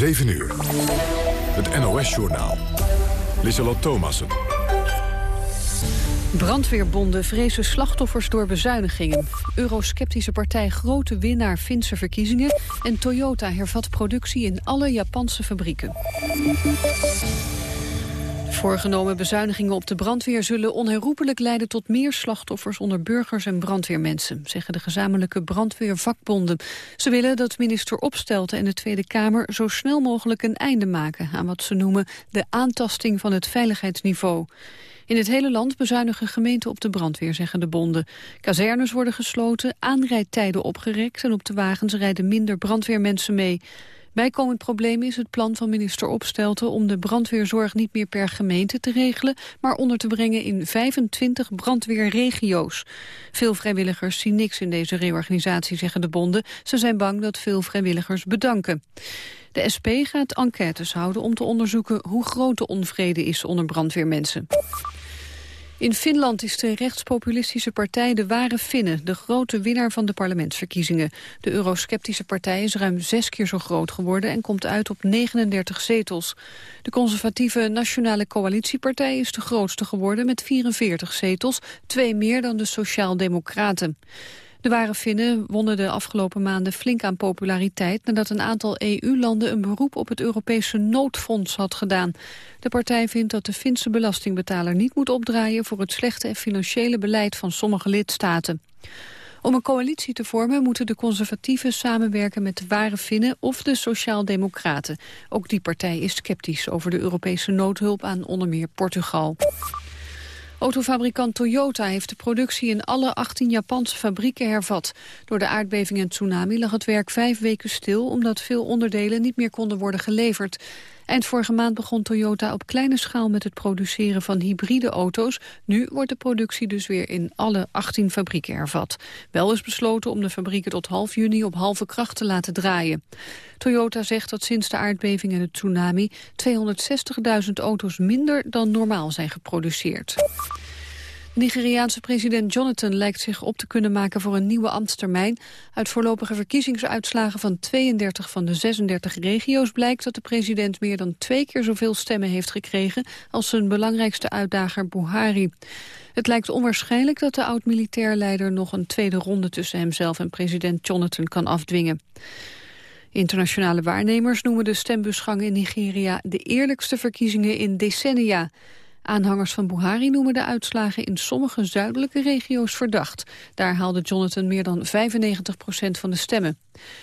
7 uur. Het NOS-journaal. Lissalot Thomassen. Brandweerbonden vrezen slachtoffers door bezuinigingen. Eurosceptische partij grote winnaar Finse verkiezingen... en Toyota hervat productie in alle Japanse fabrieken. Voorgenomen bezuinigingen op de brandweer zullen onherroepelijk leiden tot meer slachtoffers onder burgers en brandweermensen, zeggen de gezamenlijke brandweervakbonden. Ze willen dat minister Opstelten en de Tweede Kamer zo snel mogelijk een einde maken aan wat ze noemen de aantasting van het veiligheidsniveau. In het hele land bezuinigen gemeenten op de brandweer, zeggen de bonden. Kazernes worden gesloten, aanrijdtijden opgerekt en op de wagens rijden minder brandweermensen mee. Bijkomend probleem is het plan van minister Opstelten om de brandweerzorg niet meer per gemeente te regelen, maar onder te brengen in 25 brandweerregio's. Veel vrijwilligers zien niks in deze reorganisatie, zeggen de bonden. Ze zijn bang dat veel vrijwilligers bedanken. De SP gaat enquêtes houden om te onderzoeken hoe groot de onvrede is onder brandweermensen. In Finland is de rechtspopulistische partij De Ware Finnen... de grote winnaar van de parlementsverkiezingen. De eurosceptische partij is ruim zes keer zo groot geworden... en komt uit op 39 zetels. De conservatieve Nationale Coalitiepartij is de grootste geworden... met 44 zetels, twee meer dan de Sociaal-Democraten. De ware Finnen wonnen de afgelopen maanden flink aan populariteit... nadat een aantal EU-landen een beroep op het Europese noodfonds had gedaan. De partij vindt dat de Finse belastingbetaler niet moet opdraaien... voor het slechte financiële beleid van sommige lidstaten. Om een coalitie te vormen moeten de conservatieven samenwerken met de ware Finnen of de Sociaal-Democraten. Ook die partij is sceptisch over de Europese noodhulp aan onder meer Portugal. Autofabrikant Toyota heeft de productie in alle 18 Japanse fabrieken hervat. Door de aardbeving en tsunami lag het werk vijf weken stil... omdat veel onderdelen niet meer konden worden geleverd. Eind vorige maand begon Toyota op kleine schaal met het produceren van hybride auto's. Nu wordt de productie dus weer in alle 18 fabrieken hervat. Wel is besloten om de fabrieken tot half juni op halve kracht te laten draaien. Toyota zegt dat sinds de aardbeving en het tsunami 260.000 auto's minder dan normaal zijn geproduceerd. Nigeriaanse president Jonathan lijkt zich op te kunnen maken voor een nieuwe ambtstermijn. Uit voorlopige verkiezingsuitslagen van 32 van de 36 regio's blijkt dat de president meer dan twee keer zoveel stemmen heeft gekregen als zijn belangrijkste uitdager Buhari. Het lijkt onwaarschijnlijk dat de oud-militair leider nog een tweede ronde tussen hemzelf en president Jonathan kan afdwingen. Internationale waarnemers noemen de stembusgang in Nigeria de eerlijkste verkiezingen in decennia. Aanhangers van Buhari noemen de uitslagen in sommige zuidelijke regio's verdacht. Daar haalde Jonathan meer dan 95 procent van de stemmen.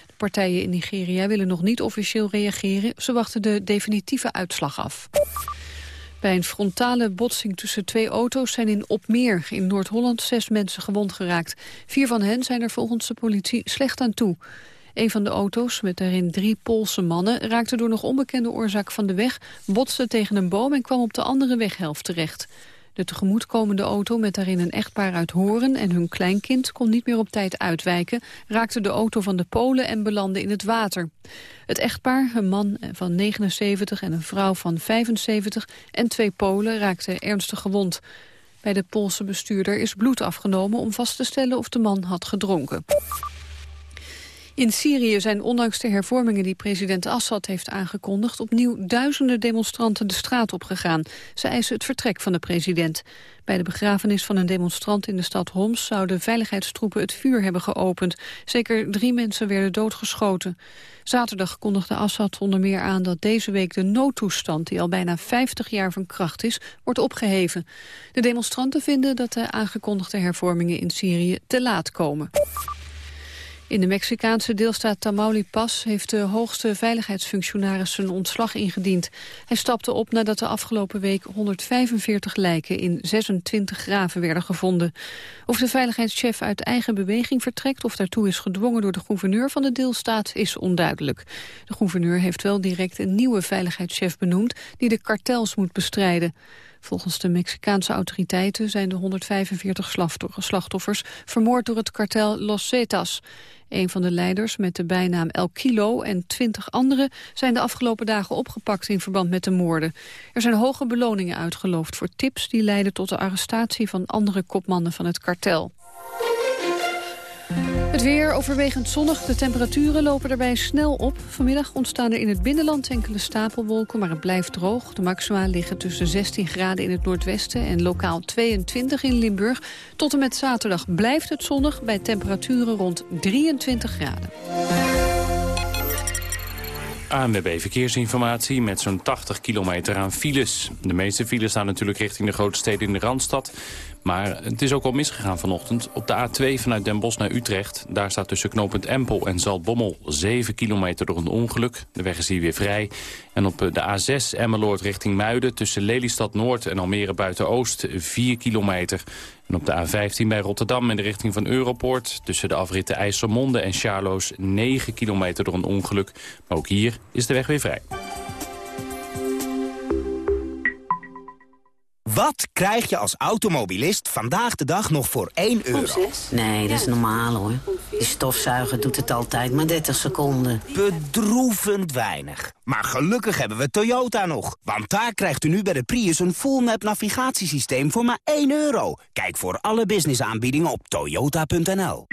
De partijen in Nigeria willen nog niet officieel reageren. Ze wachten de definitieve uitslag af. Bij een frontale botsing tussen twee auto's zijn in Opmeer in Noord-Holland zes mensen gewond geraakt. Vier van hen zijn er volgens de politie slecht aan toe. Een van de auto's, met daarin drie Poolse mannen... raakte door nog onbekende oorzaak van de weg... botste tegen een boom en kwam op de andere weghelft terecht. De tegemoetkomende auto met daarin een echtpaar uit Horen en hun kleinkind kon niet meer op tijd uitwijken, raakte de auto van de Polen en belandde in het water. Het echtpaar, een man van 79 en een vrouw van 75 en twee Polen raakten ernstig gewond. Bij de Poolse bestuurder is bloed afgenomen om vast te stellen of de man had gedronken. In Syrië zijn ondanks de hervormingen die president Assad heeft aangekondigd... opnieuw duizenden demonstranten de straat opgegaan. Ze eisen het vertrek van de president. Bij de begrafenis van een demonstrant in de stad Homs... zouden veiligheidstroepen het vuur hebben geopend. Zeker drie mensen werden doodgeschoten. Zaterdag kondigde Assad onder meer aan dat deze week de noodtoestand... die al bijna 50 jaar van kracht is, wordt opgeheven. De demonstranten vinden dat de aangekondigde hervormingen in Syrië te laat komen. In de Mexicaanse deelstaat Tamaulipas heeft de hoogste veiligheidsfunctionaris zijn ontslag ingediend. Hij stapte op nadat de afgelopen week 145 lijken in 26 graven werden gevonden. Of de veiligheidschef uit eigen beweging vertrekt of daartoe is gedwongen door de gouverneur van de deelstaat is onduidelijk. De gouverneur heeft wel direct een nieuwe veiligheidschef benoemd die de kartels moet bestrijden. Volgens de Mexicaanse autoriteiten zijn de 145 slachtoffers vermoord door het kartel Los Zetas. Een van de leiders met de bijnaam El Kilo en twintig anderen zijn de afgelopen dagen opgepakt in verband met de moorden. Er zijn hoge beloningen uitgeloofd voor tips die leiden tot de arrestatie van andere kopmannen van het kartel. Het weer overwegend zonnig. De temperaturen lopen daarbij snel op. Vanmiddag ontstaan er in het binnenland enkele stapelwolken, maar het blijft droog. De maxima liggen tussen 16 graden in het noordwesten en lokaal 22 in Limburg. Tot en met zaterdag blijft het zonnig bij temperaturen rond 23 graden. ANWB Verkeersinformatie met zo'n 80 kilometer aan files. De meeste files staan natuurlijk richting de grote steden in de Randstad. Maar het is ook al misgegaan vanochtend. Op de A2 vanuit Den Bosch naar Utrecht. Daar staat tussen knooppunt Empel en Zaltbommel 7 kilometer door een ongeluk. De weg is hier weer vrij. En op de A6 Emmeloord richting Muiden tussen Lelystad Noord en Almere Buiten-Oost 4 kilometer. En op de A15 bij Rotterdam in de richting van Europoort... tussen de afritten IJsselmonde en Charloes 9 kilometer door een ongeluk. Maar ook hier is de weg weer vrij. Wat krijg je als automobilist vandaag de dag nog voor 1 euro? Nee, dat is normaal hoor. Die stofzuiger doet het altijd maar 30 seconden. Bedroevend weinig. Maar gelukkig hebben we Toyota nog. Want daar krijgt u nu bij de Prius een full map navigatiesysteem voor maar 1 euro. Kijk voor alle businessaanbiedingen op toyota.nl.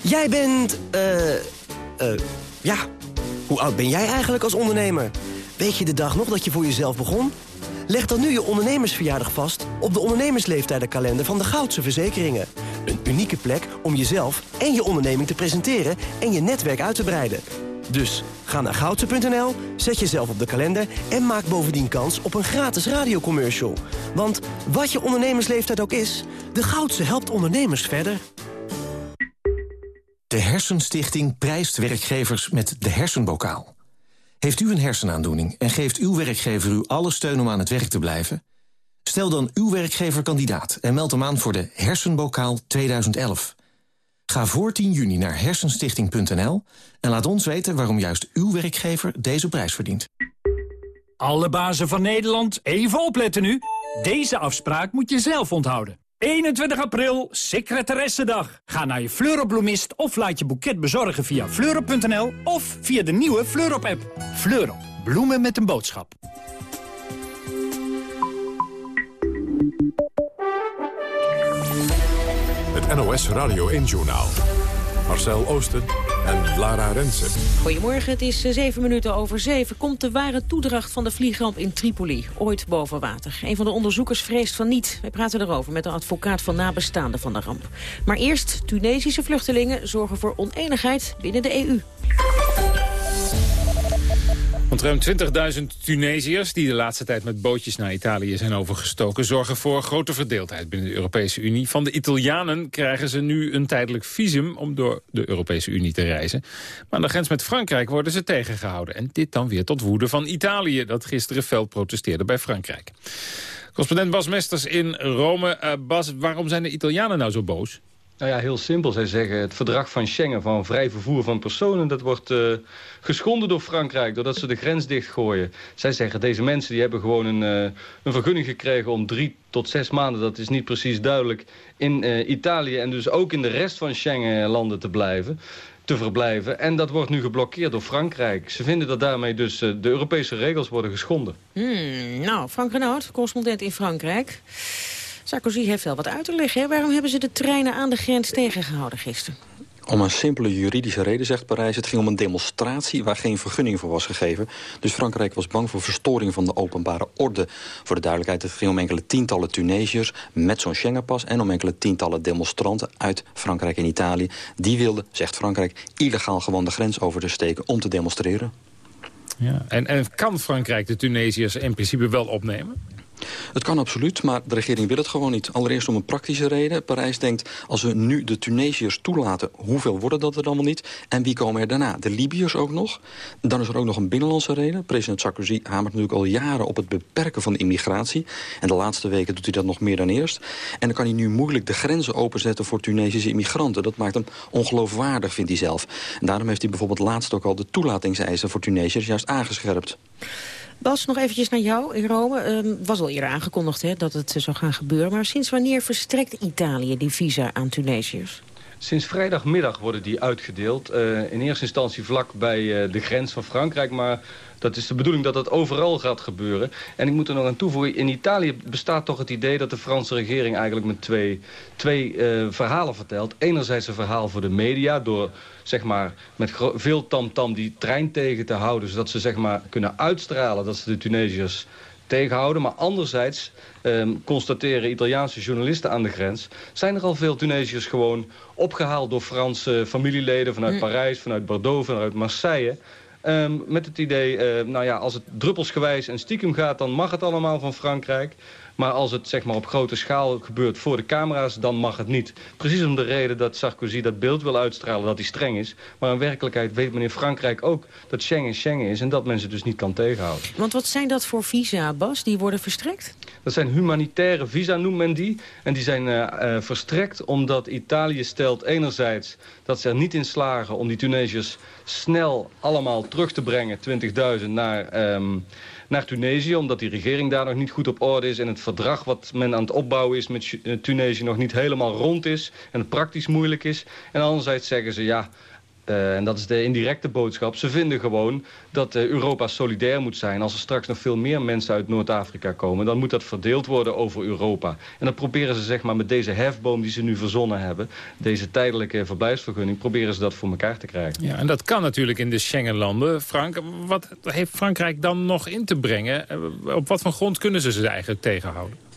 Jij bent, eh, uh, ja, hoe oud ben jij eigenlijk als ondernemer? Weet je de dag nog dat je voor jezelf begon? Leg dan nu je ondernemersverjaardag vast op de ondernemersleftijdenkalender van de Goudse Verzekeringen. Een unieke plek om jezelf en je onderneming te presenteren en je netwerk uit te breiden. Dus ga naar goudse.nl, zet jezelf op de kalender en maak bovendien kans op een gratis radiocommercial. Want wat je ondernemersleeftijd ook is, de Goudse helpt ondernemers verder. De Hersenstichting prijst werkgevers met de hersenbokaal. Heeft u een hersenaandoening en geeft uw werkgever u alle steun om aan het werk te blijven? Stel dan uw werkgever kandidaat en meld hem aan voor de Hersenbokaal 2011. Ga voor 10 juni naar hersenstichting.nl en laat ons weten waarom juist uw werkgever deze prijs verdient. Alle bazen van Nederland, even opletten nu. Deze afspraak moet je zelf onthouden. 21 april, secretaressendag. Ga naar je Fleurop of laat je boeket bezorgen via fleurop.nl of via de nieuwe Fleurop-app. Fleurop, bloemen met een boodschap. Het NOS Radio 1-journaal. Marcel Oosten en Lara Rensen. Goedemorgen, het is eh, zeven minuten over zeven. Komt de ware toedracht van de vliegramp in Tripoli ooit boven water? Een van de onderzoekers vreest van niet. Wij praten erover met de advocaat van nabestaanden van de ramp. Maar eerst, Tunesische vluchtelingen zorgen voor oneenigheid binnen de EU. Want ruim 20.000 Tunesiërs die de laatste tijd met bootjes naar Italië zijn overgestoken... zorgen voor grote verdeeldheid binnen de Europese Unie. Van de Italianen krijgen ze nu een tijdelijk visum om door de Europese Unie te reizen. Maar aan de grens met Frankrijk worden ze tegengehouden. En dit dan weer tot woede van Italië, dat gisteren fel protesteerde bij Frankrijk. Correspondent Bas Mesters in Rome. Uh, Bas, waarom zijn de Italianen nou zo boos? Nou ja, heel simpel. Zij zeggen het verdrag van Schengen van vrij vervoer van personen... dat wordt uh, geschonden door Frankrijk doordat ze de grens dichtgooien. Zij zeggen deze mensen die hebben gewoon een, uh, een vergunning gekregen... om drie tot zes maanden, dat is niet precies duidelijk... in uh, Italië en dus ook in de rest van Schengen-landen te blijven te verblijven. En dat wordt nu geblokkeerd door Frankrijk. Ze vinden dat daarmee dus de Europese regels worden geschonden. Hmm, nou, Frank Renaud, correspondent in Frankrijk. Sarkozy heeft wel wat uit te leggen. Waarom hebben ze de treinen aan de grens tegengehouden gisteren? Om een simpele juridische reden, zegt Parijs. Het ging om een demonstratie waar geen vergunning voor was gegeven. Dus Frankrijk was bang voor verstoring van de openbare orde. Voor de duidelijkheid, het ging om enkele tientallen Tunesiërs... met zo'n Schengenpas en om enkele tientallen demonstranten uit Frankrijk en Italië. Die wilden, zegt Frankrijk, illegaal gewoon de grens over te steken om te demonstreren. Ja, en, en kan Frankrijk de Tunesiërs in principe wel opnemen? Het kan absoluut, maar de regering wil het gewoon niet. Allereerst om een praktische reden. Parijs denkt, als we nu de Tunesiërs toelaten... hoeveel worden dat er allemaal niet? En wie komen er daarna? De Libiërs ook nog? Dan is er ook nog een binnenlandse reden. President Sarkozy hamert natuurlijk al jaren op het beperken van immigratie. En de laatste weken doet hij dat nog meer dan eerst. En dan kan hij nu moeilijk de grenzen openzetten voor Tunesische immigranten. Dat maakt hem ongeloofwaardig, vindt hij zelf. En daarom heeft hij bijvoorbeeld laatst ook al de toelatingseisen voor Tunesiërs juist aangescherpt. Bas, nog eventjes naar jou in Rome. Ehm, was al eerder aangekondigd hè, dat het zou gaan gebeuren. Maar sinds wanneer verstrekt Italië die visa aan Tunesiërs? Sinds vrijdagmiddag worden die uitgedeeld. Uh, in eerste instantie vlak bij uh, de grens van Frankrijk. Maar dat is de bedoeling dat dat overal gaat gebeuren. En ik moet er nog aan toevoegen, in Italië bestaat toch het idee... dat de Franse regering eigenlijk met twee, twee uh, verhalen vertelt. Enerzijds een verhaal voor de media... door zeg maar, met veel tamtam -tam die trein tegen te houden... zodat ze zeg maar, kunnen uitstralen dat ze de Tunesiërs tegenhouden. Maar anderzijds um, constateren Italiaanse journalisten aan de grens... zijn er al veel Tunesiërs gewoon opgehaald door Franse familieleden... vanuit hm. Parijs, vanuit Bordeaux, vanuit Marseille... Um, met het idee, uh, nou ja, als het druppelsgewijs en stiekem gaat... dan mag het allemaal van Frankrijk. Maar als het zeg maar, op grote schaal gebeurt voor de camera's, dan mag het niet. Precies om de reden dat Sarkozy dat beeld wil uitstralen dat hij streng is. Maar in werkelijkheid weet men in Frankrijk ook dat Schengen Schengen is... en dat men ze dus niet kan tegenhouden. Want wat zijn dat voor visa, Bas, die worden verstrekt? Dat zijn humanitaire visa, noemt men die. En die zijn uh, uh, verstrekt omdat Italië stelt enerzijds... dat ze er niet in slagen om die Tunesiërs snel allemaal terug te brengen... 20.000 naar... Um, naar Tunesië... omdat die regering daar nog niet goed op orde is... en het verdrag wat men aan het opbouwen is met eh, Tunesië nog niet helemaal rond is... en het praktisch moeilijk is. En anderzijds zeggen ze, ja, uh, en dat is de indirecte boodschap. Ze vinden gewoon dat uh, Europa solidair moet zijn. Als er straks nog veel meer mensen uit Noord-Afrika komen... dan moet dat verdeeld worden over Europa. En dan proberen ze zeg maar, met deze hefboom die ze nu verzonnen hebben... deze tijdelijke verblijfsvergunning... proberen ze dat voor elkaar te krijgen. Ja, en dat kan natuurlijk in de Schengenlanden. Frank, wat heeft Frankrijk dan nog in te brengen? Eh, op wat voor grond kunnen ze ze eigenlijk tegenhouden?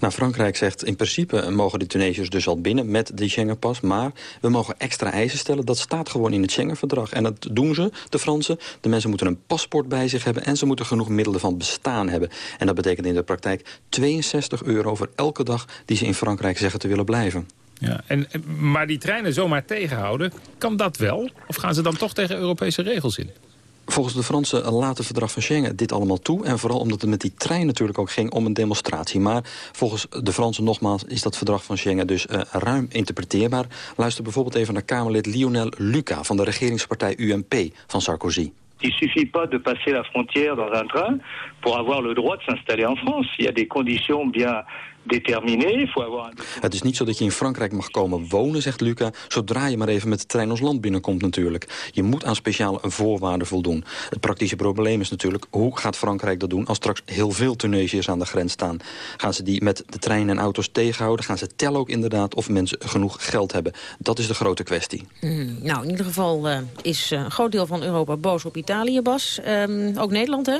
Nou, Frankrijk zegt in principe mogen de Tunesiërs dus al binnen met die Schengenpas. Maar we mogen extra eisen stellen. Dat staat gewoon in het Schengenverdrag. En dat doen ze, de Fransen. De mensen moeten een paspoort bij zich hebben. En ze moeten genoeg middelen van bestaan hebben. En dat betekent in de praktijk 62 euro voor elke dag die ze in Frankrijk zeggen te willen blijven. Ja, en, maar die treinen zomaar tegenhouden, kan dat wel? Of gaan ze dan toch tegen Europese regels in? Volgens de Franse late verdrag van Schengen dit allemaal toe. En vooral omdat het met die trein natuurlijk ook ging om een demonstratie. Maar volgens de Fransen nogmaals is dat verdrag van Schengen dus uh, ruim interpreteerbaar. Luister bijvoorbeeld even naar Kamerlid Lionel Luca van de regeringspartij UMP van Sarkozy. Il suffit pas de passer la frontière dans un train pour avoir le droit de s'installer en France. Il y a des conditions bien het is niet zo dat je in Frankrijk mag komen wonen, zegt Luca... zodra je maar even met de trein ons land binnenkomt natuurlijk. Je moet aan speciale voorwaarden voldoen. Het praktische probleem is natuurlijk... hoe gaat Frankrijk dat doen als straks heel veel Tunesiërs aan de grens staan? Gaan ze die met de trein en auto's tegenhouden? Gaan ze tellen ook inderdaad of mensen genoeg geld hebben? Dat is de grote kwestie. Hmm, nou, in ieder geval uh, is een groot deel van Europa boos op Italië, Bas. Um, ook Nederland, hè?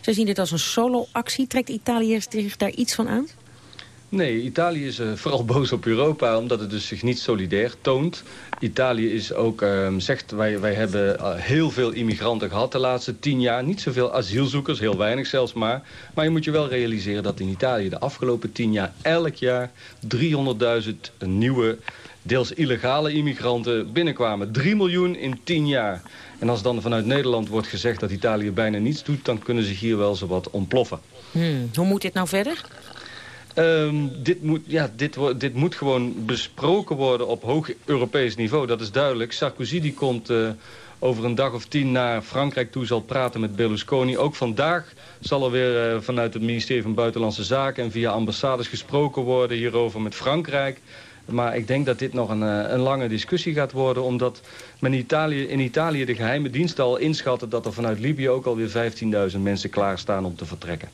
Ze zien dit als een solo-actie. Trekt Italië zich daar iets van aan? Nee, Italië is uh, vooral boos op Europa omdat het dus zich niet solidair toont. Italië is ook, uh, zegt, wij, wij hebben uh, heel veel immigranten gehad de laatste tien jaar. Niet zoveel asielzoekers, heel weinig zelfs maar. Maar je moet je wel realiseren dat in Italië de afgelopen tien jaar... elk jaar 300.000 nieuwe, deels illegale immigranten binnenkwamen. 3 miljoen in tien jaar. En als dan vanuit Nederland wordt gezegd dat Italië bijna niets doet... dan kunnen ze hier wel zo wat ontploffen. Hmm, hoe moet dit nou verder? Um, dit, moet, ja, dit, dit moet gewoon besproken worden op hoog Europees niveau. Dat is duidelijk. Sarkozy die komt uh, over een dag of tien naar Frankrijk toe... zal praten met Berlusconi. Ook vandaag zal er weer uh, vanuit het ministerie van Buitenlandse Zaken... en via ambassades gesproken worden hierover met Frankrijk. Maar ik denk dat dit nog een, uh, een lange discussie gaat worden... omdat men Italië, in Italië de geheime diensten al inschatten... dat er vanuit Libië ook alweer 15.000 mensen klaarstaan om te vertrekken.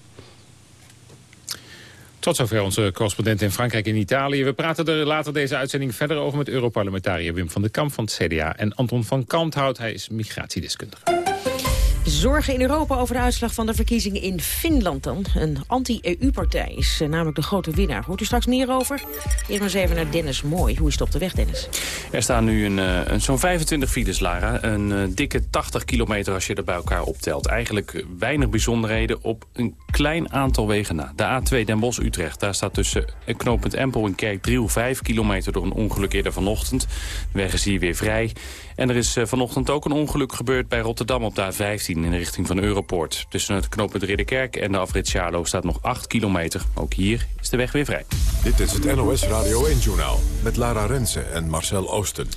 Tot zover onze correspondent in Frankrijk en Italië. We praten er later deze uitzending verder over met Europarlementariër Wim van den Kamp van het CDA. En Anton van Kanthout, hij is migratiedeskundige. Zorgen in Europa over de uitslag van de verkiezingen in Finland dan. Een anti-EU-partij is eh, namelijk de grote winnaar. Hoort u straks meer over? Eerst maar eens even naar Dennis Mooi. Hoe is het op de weg, Dennis? Er staan nu een, eh, zo'n 25 files, Lara. Een uh, dikke 80 kilometer als je er bij elkaar optelt. Eigenlijk weinig bijzonderheden op een klein aantal wegen na. De A2 Den Bosch-Utrecht. Daar staat tussen knooppunt Empel en Kerkdriel 5 kilometer door een ongeluk eerder vanochtend. De weg is hier weer vrij. En er is vanochtend ook een ongeluk gebeurd bij Rotterdam op de A15 in de richting van Europoort. Tussen het knooppunt Ridderkerk en de afrit Charlo staat nog 8 kilometer. Ook hier is de weg weer vrij. Dit is het NOS Radio 1-journaal met Lara Rensen en Marcel Oosten.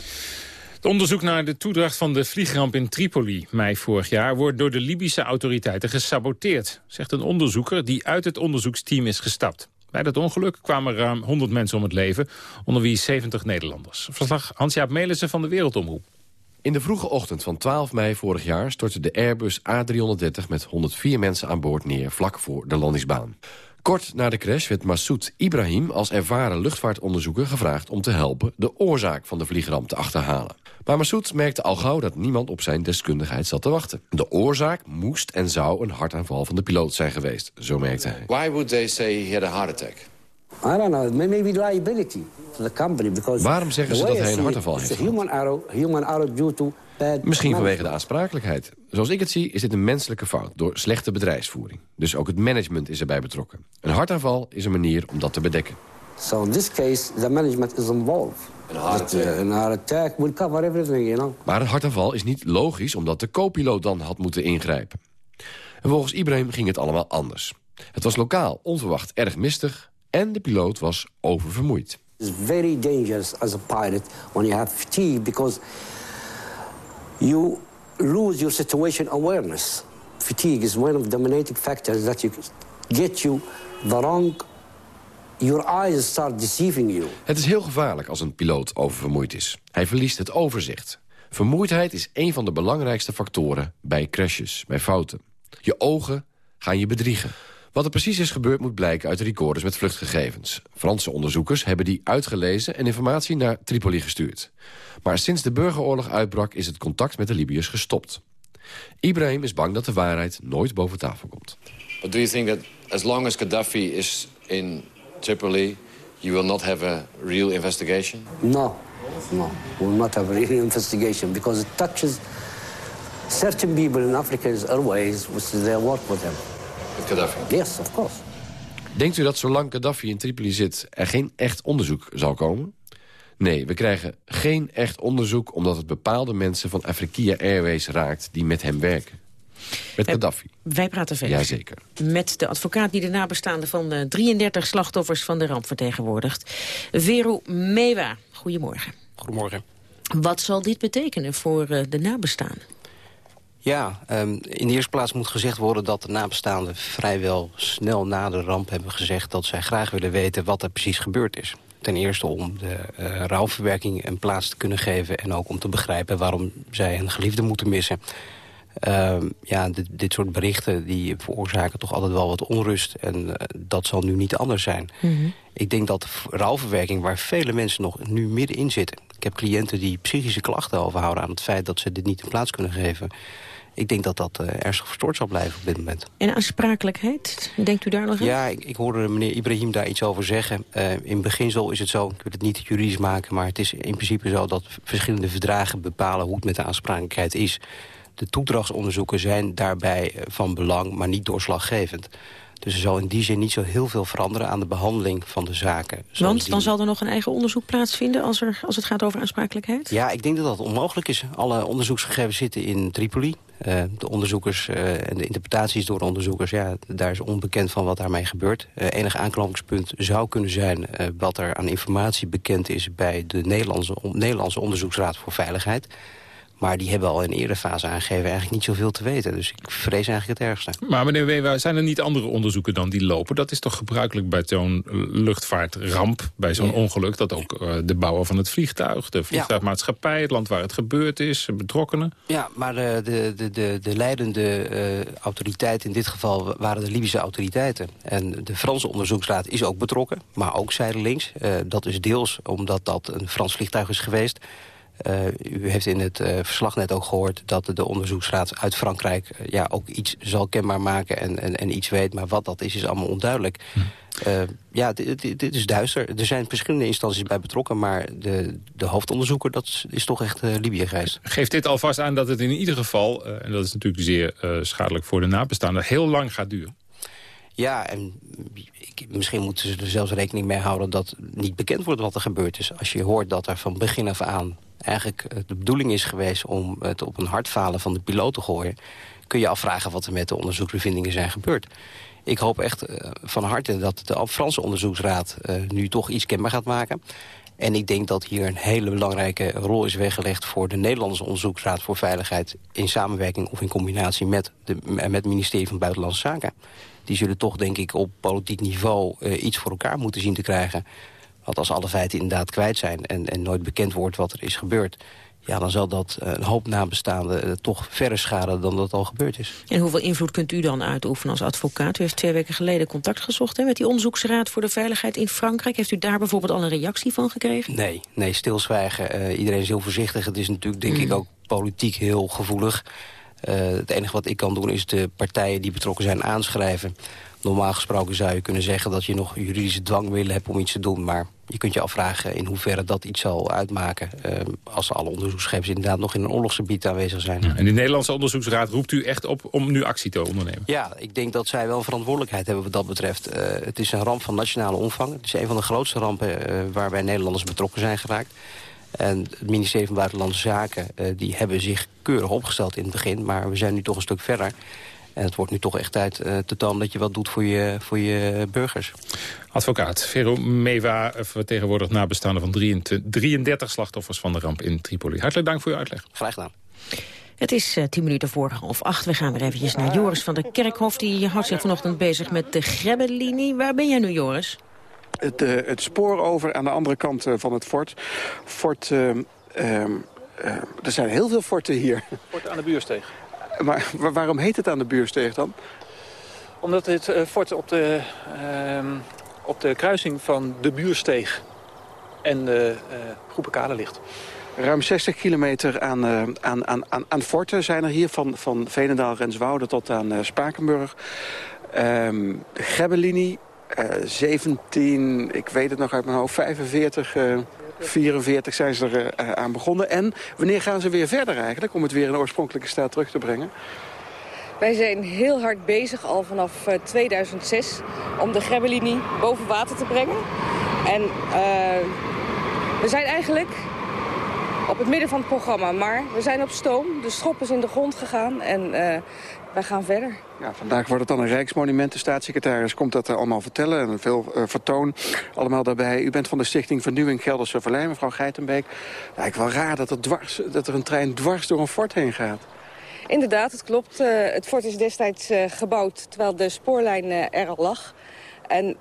Het onderzoek naar de toedracht van de vliegramp in Tripoli mei vorig jaar... wordt door de Libische autoriteiten gesaboteerd, zegt een onderzoeker die uit het onderzoeksteam is gestapt. Bij dat ongeluk kwamen ruim 100 mensen om het leven, onder wie 70 Nederlanders. Verslag Hans-Jaap Melissen van de Wereldomroep. In de vroege ochtend van 12 mei vorig jaar stortte de Airbus A330 met 104 mensen aan boord neer vlak voor de landingsbaan. Kort na de crash werd Massoud Ibrahim als ervaren luchtvaartonderzoeker gevraagd om te helpen de oorzaak van de vliegramp te achterhalen. Maar Massoud merkte al gauw dat niemand op zijn deskundigheid zat te wachten. De oorzaak moest en zou een hartaanval van de piloot zijn geweest, zo merkte hij. Why would they say he had a heart attack? I don't know. Maybe liability to the company because Waarom zeggen ze dat hij een hartaanval heeft It's a human error, human error due to bad Misschien vanwege de aansprakelijkheid. Zoals ik het zie is dit een menselijke fout door slechte bedrijfsvoering. Dus ook het management is erbij betrokken. Een hartaanval is een manier om dat te bedekken. So in this case, the management is involved. Heart But, uh, attack will cover everything, you know. Maar een hartaanval is niet logisch omdat de co-piloot dan had moeten ingrijpen. En volgens Ibrahim ging het allemaal anders. Het was lokaal, onverwacht erg mistig en de piloot was oververmoeid. It's very dangerous as a pilot when you have fatigue because you lose your situation awareness. Fatigue is one of the dominating factors that you get you the wrong. Your eyes start deceiving you. Het is heel gevaarlijk als een piloot oververmoeid is. Hij verliest het overzicht. Vermoeidheid is een van de belangrijkste factoren bij crashes, bij fouten. Je ogen gaan je bedriegen. Wat er precies is gebeurd moet blijken uit de recorders met vluchtgegevens. Franse onderzoekers hebben die uitgelezen en informatie naar Tripoli gestuurd. Maar sinds de burgeroorlog uitbrak is het contact met de Libiërs gestopt. Ibrahim is bang dat de waarheid nooit boven tafel komt. But do you think that as long as Gaddafi is in Tripoli, you will not have a real investigation? No, no, we will not have a real investigation because it touches certain people in Africa's airways, which they work with them. With Gaddafi? Yes, of course. Denkt u dat zolang Gaddafi in Tripoli zit... er geen echt onderzoek zal komen? Nee, we krijgen geen echt onderzoek... omdat het bepaalde mensen van Afrikia Airways raakt... die met hem werken. Met Gaddafi. Wij praten verder. Jazeker. Met de advocaat die de nabestaanden van de 33 slachtoffers van de ramp vertegenwoordigt. Veru Mewa, goedemorgen. Goedemorgen. Wat zal dit betekenen voor eh, de nabestaanden? Ja, ehm, in de eerste plaats moet gezegd worden dat de nabestaanden vrijwel snel na de ramp hebben gezegd dat zij graag willen weten wat er precies gebeurd is. Ten eerste om de eh, rouwverwerking een plaats te kunnen geven en ook om te begrijpen waarom zij een geliefde moeten missen. Ehm, ja, dit, dit soort berichten die veroorzaken toch altijd wel wat onrust. En eh, dat zal nu niet anders zijn. Ik denk dat de rouwverwerking waar vele mensen nog nu middenin zitten... ik heb cliënten die psychische klachten overhouden aan het feit... dat ze dit niet in plaats kunnen geven. Ik denk dat dat eh, ernstig verstoord zal blijven op dit moment. En aansprakelijkheid, denkt u daar nog aan? Ja, ik, ik hoorde meneer Ibrahim daar iets over zeggen. Eh, in beginsel is het zo, ik wil het niet juridisch maken... maar het is in principe zo dat verschillende verdragen bepalen... hoe het met de aansprakelijkheid is. De toedrachtsonderzoeken zijn daarbij eh, van belang, maar niet doorslaggevend. Dus er zal in die zin niet zo heel veel veranderen aan de behandeling van de zaken. Want die- dan zal er nog een eigen onderzoek plaatsvinden als, er, als het gaat over aansprakelijkheid? Ja, ik denk dat dat onmogelijk is. Alle onderzoeksgegevens zitten in Tripoli. Eh, de onderzoekers eh, en de interpretaties door de onderzoekers... ja, daar is onbekend van wat daarmee gebeurt. Eh enig aanknopingspunt zou kunnen zijn... wat er aan informatie bekend is bij de Nederlandse, Nederlandse Onderzoeksraad voor Veiligheid. Maar die hebben al in een eerdere fase aangegeven eigenlijk niet zoveel te weten. Dus ik vrees eigenlijk het ergste. Maar meneer Wewa, zijn er niet andere onderzoeken dan die lopen? Dat is toch gebruikelijk bij zo'n luchtvaartramp, bij zo'n ongeluk... dat ook eh, de bouwer van het vliegtuig, de vliegtuigmaatschappij... het land waar het gebeurd is, betrokkenen... Ja, maar de, de, de, de, de leidende eh, autoriteit in dit geval waren de Libische autoriteiten. En de Franse onderzoeksraad is ook betrokken, maar ook zijdelings. Eh dat is deels omdat dat een Frans vliegtuig is geweest. Eh, u heeft in het eh, verslag net ook gehoord dat de onderzoeksraad uit Frankrijk... eh, ja, ook iets zal kenbaar maken en, en, en iets weet. Maar wat dat is, is allemaal onduidelijk. Eh, ja, dit, is duister. Er zijn verschillende instanties bij betrokken... maar de, de hoofdonderzoeker, dat is, toch echt eh, Libië geweest. Geeft dit alvast aan dat het in ieder geval... en dat is natuurlijk zeer schadelijk voor de nabestaanden... heel lang gaat duren? Ja, en ik, misschien moeten ze er zelfs rekening mee houden... dat niet bekend wordt wat er gebeurd is. Als je hoort dat er van begin af aan eigenlijk eh, de bedoeling is geweest... om het op een hartfalen van de piloot te gooien... kun je afvragen wat er met de onderzoeksbevindingen zijn gebeurd. Ik hoop echt eh, van harte dat de Franse onderzoeksraad... eh, nu toch iets kenbaar gaat maken. En ik denk dat hier een hele belangrijke rol is weggelegd... voor de Nederlandse Onderzoeksraad voor Veiligheid... in samenwerking of in combinatie met, de, met het ministerie van Buitenlandse Zaken. Die zullen toch, denk ik, op politiek niveau iets voor elkaar moeten zien te krijgen. Want als alle feiten inderdaad kwijt zijn en, en nooit bekend wordt wat er is gebeurd ja, dan zal dat een hoop nabestaanden toch verder schaden dan dat al gebeurd is. En hoeveel invloed kunt u dan uitoefenen als advocaat? U heeft twee weken geleden contact gezocht hè, met die onderzoeksraad voor de veiligheid in Frankrijk. Heeft u daar bijvoorbeeld al een reactie van gekregen? Nee, nee stilzwijgen. Uh, iedereen is heel voorzichtig. Het is natuurlijk denk ik ook politiek heel gevoelig. Uh, het enige wat ik kan doen is de partijen die betrokken zijn aanschrijven. Normaal gesproken zou je kunnen zeggen dat je nog juridische dwangmiddelen hebt om iets te doen. Maar je kunt je afvragen in hoeverre dat iets zal uitmaken... Uh, als alle onderzoeksschepen inderdaad nog in een oorlogsgebied aanwezig zijn. Ja, en de Nederlandse onderzoeksraad roept u echt op om nu actie te ondernemen? Ja, ik denk dat zij wel verantwoordelijkheid hebben wat dat betreft. Uh, het is een ramp van nationale omvang. Het is een van de grootste rampen uh, waarbij Nederlanders betrokken zijn geraakt. En het ministerie van Buitenlandse Zaken die hebben zich keurig opgesteld in het begin. Maar we zijn nu toch een stuk verder. En het wordt nu toch echt tijd uh, te tonen dat je wat doet voor je, voor je burgers. Advocaat Vero Mewa vertegenwoordigt nabestaanden van 23, 33 slachtoffers van de ramp in Tripoli. Hartelijk dank voor uw uitleg. Graag gedaan. Het is uh, tien minuten voor half acht. We gaan weer eventjes naar Joris van der Kerkhof. Die houdt zich vanochtend bezig met de Grebbelinie. Waar ben jij nu, Joris? Het, uh, het spoor over aan de andere kant uh, van het fort. Fort... er zijn heel veel forten hier. Fort aan de Buursteeg. Maar waarom heet het aan de buursteeg dan? Omdat het fort op de, uh, op de kruising van de buursteeg en de uh, Groepenkade ligt. Ruim 60 kilometer aan, uh, aan, aan, aan, aan forten zijn er hier, van, van Veenendaal, Renswoude tot aan uh, Spakenburg. Um, 17, ik weet het nog uit mijn hoofd, 45 44 zijn ze er uh, aan begonnen. En wanneer gaan ze weer verder eigenlijk om het weer in de oorspronkelijke staat terug te brengen? Wij zijn heel hard bezig al vanaf uh, 2006 om de Grebbelinie boven water te brengen. En we zijn eigenlijk op het midden van het programma. Maar we zijn op stoom, de schop is in de grond gegaan en wij gaan verder. Ja, vandaag wordt het dan een rijksmonument. De staatssecretaris komt dat allemaal vertellen en veel uh, vertoon. Allemaal daarbij. U bent van de Stichting Vernieuwing Gelderse Verlijn, mevrouw Geitenbeek. Eigenlijk wel raar dat er, dwars, dat er een trein dwars door een fort heen gaat. Inderdaad, het klopt. Uh, het fort is destijds uh, gebouwd terwijl de spoorlijn er al lag. En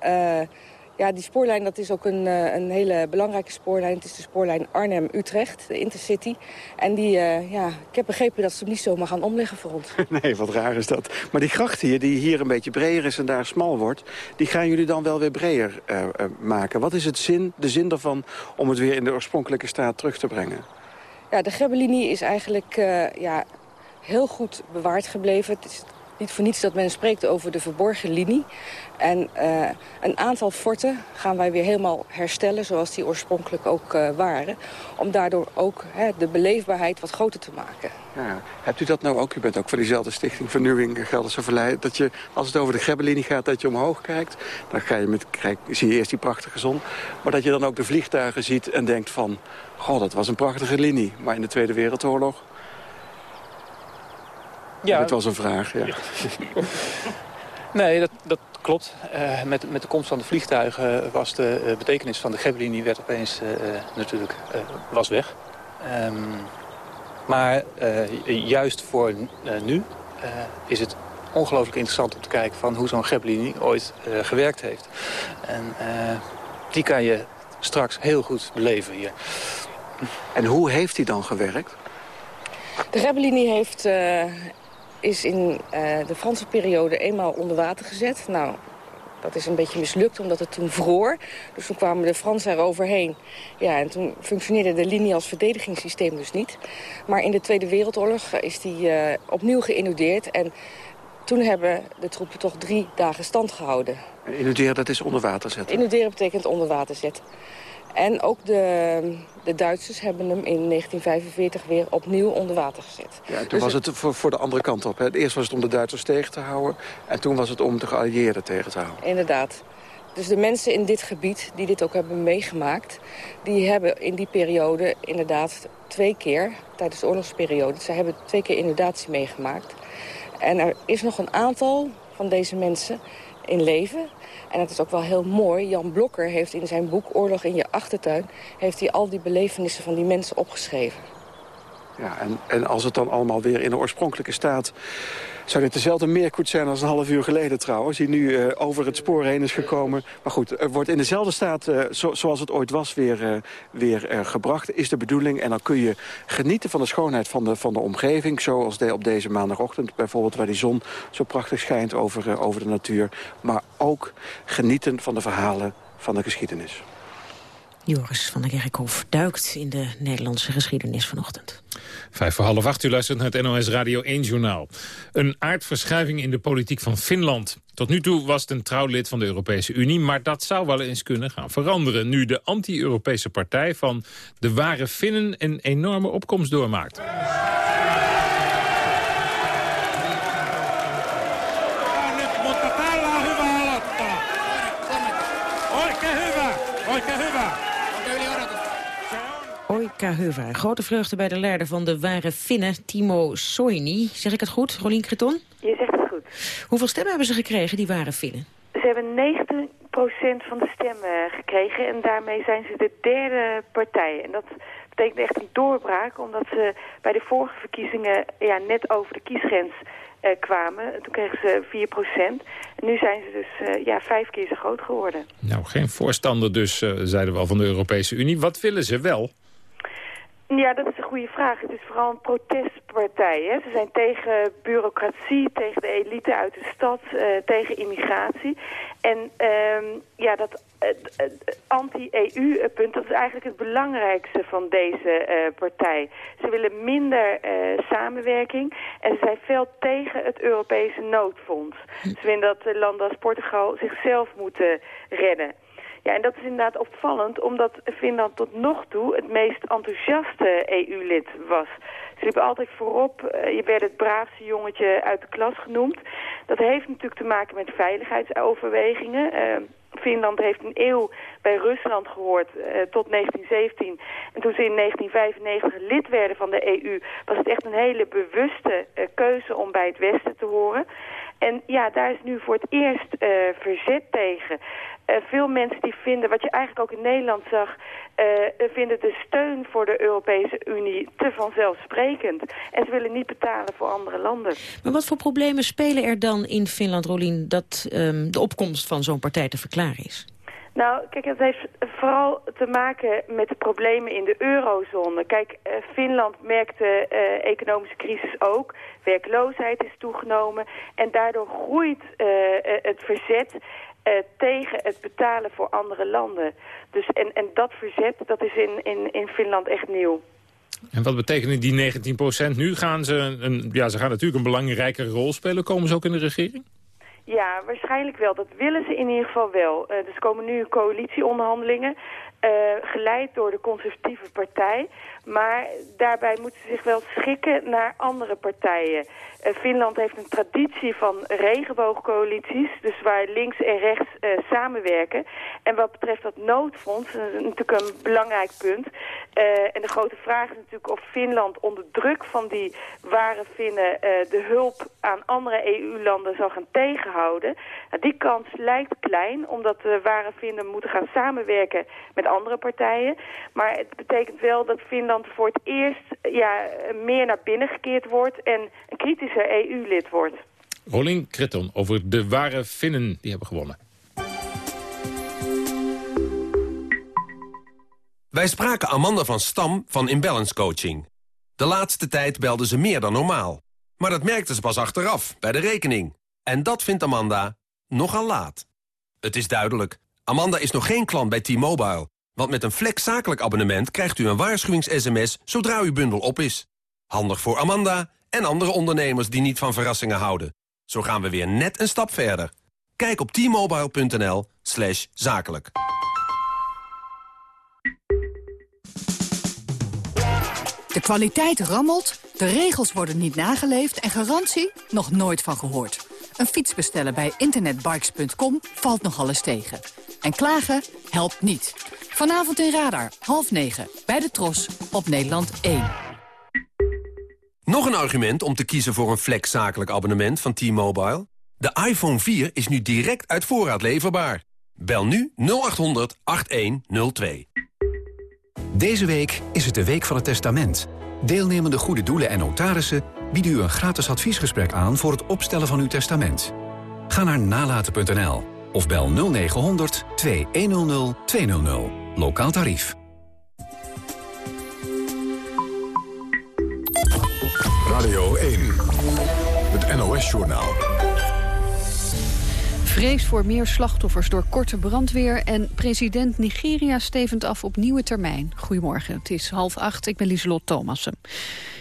ja, die spoorlijn dat is ook een, uh, een hele belangrijke spoorlijn. Het is de spoorlijn Arnhem-Utrecht, de Intercity. En die, uh, ja, ik heb begrepen dat ze hem niet zomaar gaan omleggen voor ons. Nee, wat raar is dat. Maar die gracht hier, die hier een beetje breder is en daar smal wordt... die gaan jullie dan wel weer breder uh, maken. Wat is het zin, de zin ervan om het weer in de oorspronkelijke staat terug te brengen? Ja, de Grebbelinie is eigenlijk ja, heel goed bewaard gebleven. Het is niet voor niets dat men spreekt over de verborgen linie. En uh, een aantal forten gaan wij weer helemaal herstellen zoals die oorspronkelijk ook uh, waren. Om daardoor ook hè, de beleefbaarheid wat groter te maken. Ja. Hebt u dat nou ook? U bent ook van diezelfde stichting Vernieuwing Gelderse Verleid. Dat je, als het over de Grebbelinie gaat, dat je omhoog kijkt. Dan ga je met, kijk, zie je eerst die prachtige zon. Maar dat je dan ook de vliegtuigen ziet en denkt van... Goh, dat was een prachtige linie. Maar in de Tweede Wereldoorlog... Ja. Dat was een vraag, ja. ja. nee, dat, dat klopt. Uh, met, met de komst van de vliegtuigen was de uh, betekenis van de Grebbelinie werd opeens uh, natuurlijk was weg. Um, maar juist voor nu is het ongelooflijk interessant om te kijken van hoe zo'n Grebbelinie ooit gewerkt heeft. En die kan je straks heel goed beleven hier. En hoe heeft hij dan gewerkt? De Grebbelinie heeft is in uh, de Franse periode eenmaal onder water gezet. Nou, dat is een beetje mislukt, omdat het toen vroor. Dus toen kwamen de Fransen er overheen. Ja, en toen functioneerde de linie als verdedigingssysteem dus niet. Maar in de Tweede Wereldoorlog is die uh, opnieuw geïnnodeerd. En toen hebben de troepen toch drie dagen stand gehouden. Inuderen, dat is onder water zetten? Inuderen betekent onder water zetten. En ook de, de Duitsers hebben hem in 1945 weer opnieuw onder water gezet. Ja, toen dus was het voor, voor de andere kant op. Hè? Eerst was het om de Duitsers tegen te houden... en toen was het om de geallieerden tegen te houden. Inderdaad. Dus de mensen in dit gebied die dit ook hebben meegemaakt... die hebben in die periode inderdaad twee keer, tijdens de oorlogsperiode... ze hebben twee keer inundatie meegemaakt. En er is nog een aantal van deze mensen in leven. En het is ook wel heel mooi. Jan Blokker heeft in zijn boek Oorlog in je achtertuin... heeft hij al die belevenissen van die mensen opgeschreven. Ja, en, en als het dan allemaal weer in de oorspronkelijke staat... zou dit dezelfde meerkoet zijn als een half uur geleden trouwens... die nu uh, over het spoor heen is gekomen. Maar goed, er wordt in dezelfde staat zo, zoals het ooit was weer, uh, weer gebracht... is de bedoeling. En dan kun je genieten van de schoonheid van de, van de omgeving... zoals de, op deze maandagochtend bijvoorbeeld... waar die zon zo prachtig schijnt over, over de natuur. Maar ook genieten van de verhalen van de geschiedenis. Joris van der Kerkhof duikt in de Nederlandse geschiedenis vanochtend. Vijf voor half acht, u luistert naar het NOS Radio 1-journaal. Een aardverschuiving in de politiek van Finland. Tot nu toe was het een trouwlid van de Europese Unie... maar dat zou wel eens kunnen gaan veranderen... nu de anti-Europese partij van de ware Finnen een enorme opkomst doormaakt. Oika Hyvä. Grote vreugde bij de leider van de ware Finnen, Timo Soini. Zeg ik het goed, Rolien Creton? Je zegt het goed. Hoeveel stemmen hebben ze gekregen, die ware Finnen? Ze hebben 19% van de stemmen gekregen. En daarmee zijn ze de derde partij. En dat betekent echt een doorbraak, omdat ze bij de vorige verkiezingen ja, net over de kiesgrens eh, kwamen. Toen kregen ze 4% En nu zijn ze dus eh, ja, vijf keer zo groot geworden. Nou, geen voorstander dus, uh, zeiden we al, van de Europese Unie. Wat willen ze wel? Ja, dat is een goede vraag. Het is vooral een protestpartij. Hè. Ze zijn tegen bureaucratie, tegen de elite uit de stad, uh, tegen immigratie. En uh, ja, dat uh, anti-EU-punt, dat is eigenlijk het belangrijkste van deze uh, partij. Ze willen minder samenwerking en ze zijn veel tegen het Europese noodfonds. Ze vinden dat landen als Portugal zichzelf moeten redden. Ja, en dat is inderdaad opvallend, omdat Finland tot nog toe het meest enthousiaste EU-lid was. Ze liepen altijd voorop, uh, je werd het braafste jongetje uit de klas genoemd. Dat heeft natuurlijk te maken met veiligheidsoverwegingen. Uh, Finland heeft een eeuw bij Rusland gehoord uh, tot 1917. En toen ze in 1995 lid werden van de EU... was het echt een hele bewuste keuze om bij het Westen te horen. En ja, daar is nu voor het eerst uh, verzet tegen. Uh, veel mensen die vinden, wat je eigenlijk ook in Nederland zag... Uh, vinden de steun voor de Europese Unie te vanzelfsprekend. En ze willen niet betalen voor andere landen. Maar wat voor problemen spelen er dan in Finland, Rolien... dat um, de opkomst van zo'n partij te verklaren is? Nou, kijk, het heeft vooral te maken met de problemen in de eurozone. Kijk, uh, Finland merkt de uh, economische crisis ook. Werkloosheid is toegenomen. En daardoor groeit uh, het verzet tegen het betalen voor andere landen. Dus, en, en dat verzet, dat is in, in, in Finland echt nieuw. En wat betekenen die 19 procent? Nu gaan ze, een, ja, ze gaan natuurlijk een belangrijke rol spelen. Komen ze ook in de regering? Ja, waarschijnlijk wel. Dat willen ze in ieder geval wel. Uh, dus komen nu coalitieonderhandelingen, uh, geleid door de conservatieve partij. Maar daarbij moeten ze zich wel schikken naar andere partijen. Uh, Finland heeft een traditie van regenboogcoalities, dus waar links en rechts uh, samenwerken. En wat betreft dat noodfonds, dat is natuurlijk een belangrijk punt. Uh, en de grote vraag is natuurlijk of Finland onder druk van die ware Finnen de hulp aan andere EU-landen zal gaan tegenhouden. Nou, die kans lijkt klein, omdat de ware Finnen moeten gaan samenwerken met andere partijen. Maar het betekent wel dat Finland voor het eerst ja, meer naar binnen gekeerd wordt en een kritische EU-lid wordt. Rolling Kreton over de ware Finnen die hebben gewonnen. Wij spraken Amanda van Stam van Imbalance Coaching. De laatste tijd belde ze meer dan normaal. Maar dat merkte ze pas achteraf, bij de rekening. En dat vindt Amanda nogal laat. Het is duidelijk, Amanda is nog geen klant bij T-Mobile. Want met een Flex zakelijk abonnement krijgt u een waarschuwings-sms zodra uw bundel op is. Handig voor Amanda en andere ondernemers die niet van verrassingen houden. Zo gaan we weer net een stap verder. Kijk op t-mobile.nl slash zakelijk. De kwaliteit rammelt, de regels worden niet nageleefd en garantie nog nooit van gehoord. Een fiets bestellen bij internetbikes.com valt nogal eens tegen. En klagen helpt niet. Vanavond in Radar, half negen, bij de Tros, op Nederland 1. Nog een argument om te kiezen voor een flex zakelijk abonnement van T-Mobile? De iPhone 4 is nu direct uit voorraad leverbaar. Bel nu 0800 8102. Deze week is het de Week van het Testament. Deelnemende goede doelen en notarissen bieden u een gratis adviesgesprek aan... voor het opstellen van uw testament. Ga naar nalaten.nl of bel 0900 2100 200. Lokaal tarief. Radio 1, het NOS-journaal. Vrees voor meer slachtoffers door korte brandweer... en president Nigeria stevend af op nieuwe termijn. Goedemorgen, het is half acht, ik ben Lieselot Thomassen.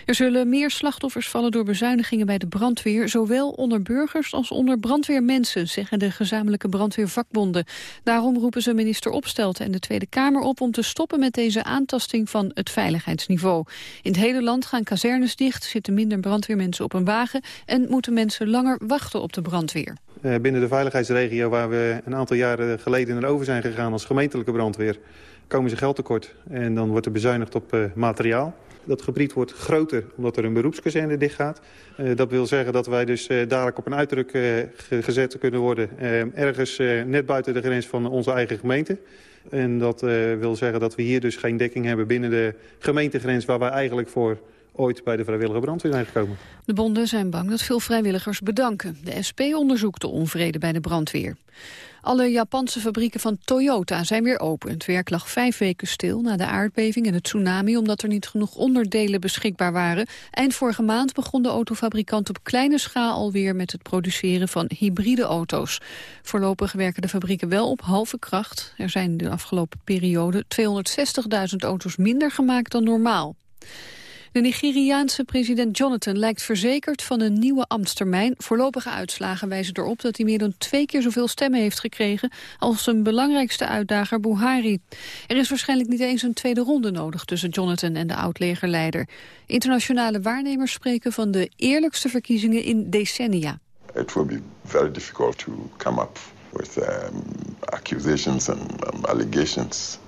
Er zullen meer slachtoffers vallen door bezuinigingen bij de brandweer... zowel onder burgers als onder brandweermensen... zeggen de gezamenlijke brandweervakbonden. Daarom roepen ze minister Opstelten en de Tweede Kamer op... om te stoppen met deze aantasting van het veiligheidsniveau. In het hele land gaan kazernes dicht, zitten minder brandweermensen op een wagen... en moeten mensen langer wachten op de brandweer. Eh, binnen de veiligheidsregio waar we een aantal jaren geleden naar over zijn gegaan als gemeentelijke brandweer, komen ze geld tekort. En dan wordt er bezuinigd op uh, materiaal. Dat gebied wordt groter omdat er een beroepskazerne dichtgaat. Uh, dat wil zeggen dat wij dus uh, dadelijk op een uitdruk gezet kunnen worden... ergens net buiten de grens van onze eigen gemeente. En dat wil zeggen dat we hier dus geen dekking hebben binnen de gemeentegrens... waar wij eigenlijk voor ooit bij de vrijwillige brandweer zijn gekomen. De bonden zijn bang dat veel vrijwilligers bedanken. De SP onderzoekt de onvrede bij de brandweer. Alle Japanse fabrieken van Toyota zijn weer open. Het werk lag vijf weken stil na de aardbeving en het tsunami... omdat er niet genoeg onderdelen beschikbaar waren. Eind vorige maand begon de autofabrikant op kleine schaal alweer... met het produceren van hybride auto's. Voorlopig werken de fabrieken wel op halve kracht. Er zijn de afgelopen periode 260.000 auto's minder gemaakt dan normaal. De Nigeriaanse president Jonathan lijkt verzekerd van een nieuwe ambtstermijn. Voorlopige uitslagen wijzen erop dat hij meer dan twee keer zoveel stemmen heeft gekregen als zijn belangrijkste uitdager Buhari. Er is waarschijnlijk niet eens een tweede ronde nodig tussen Jonathan en de oud-legerleider. Internationale waarnemers spreken van de eerlijkste verkiezingen in decennia. It will be very difficult to come up with um, accusations and um, allegations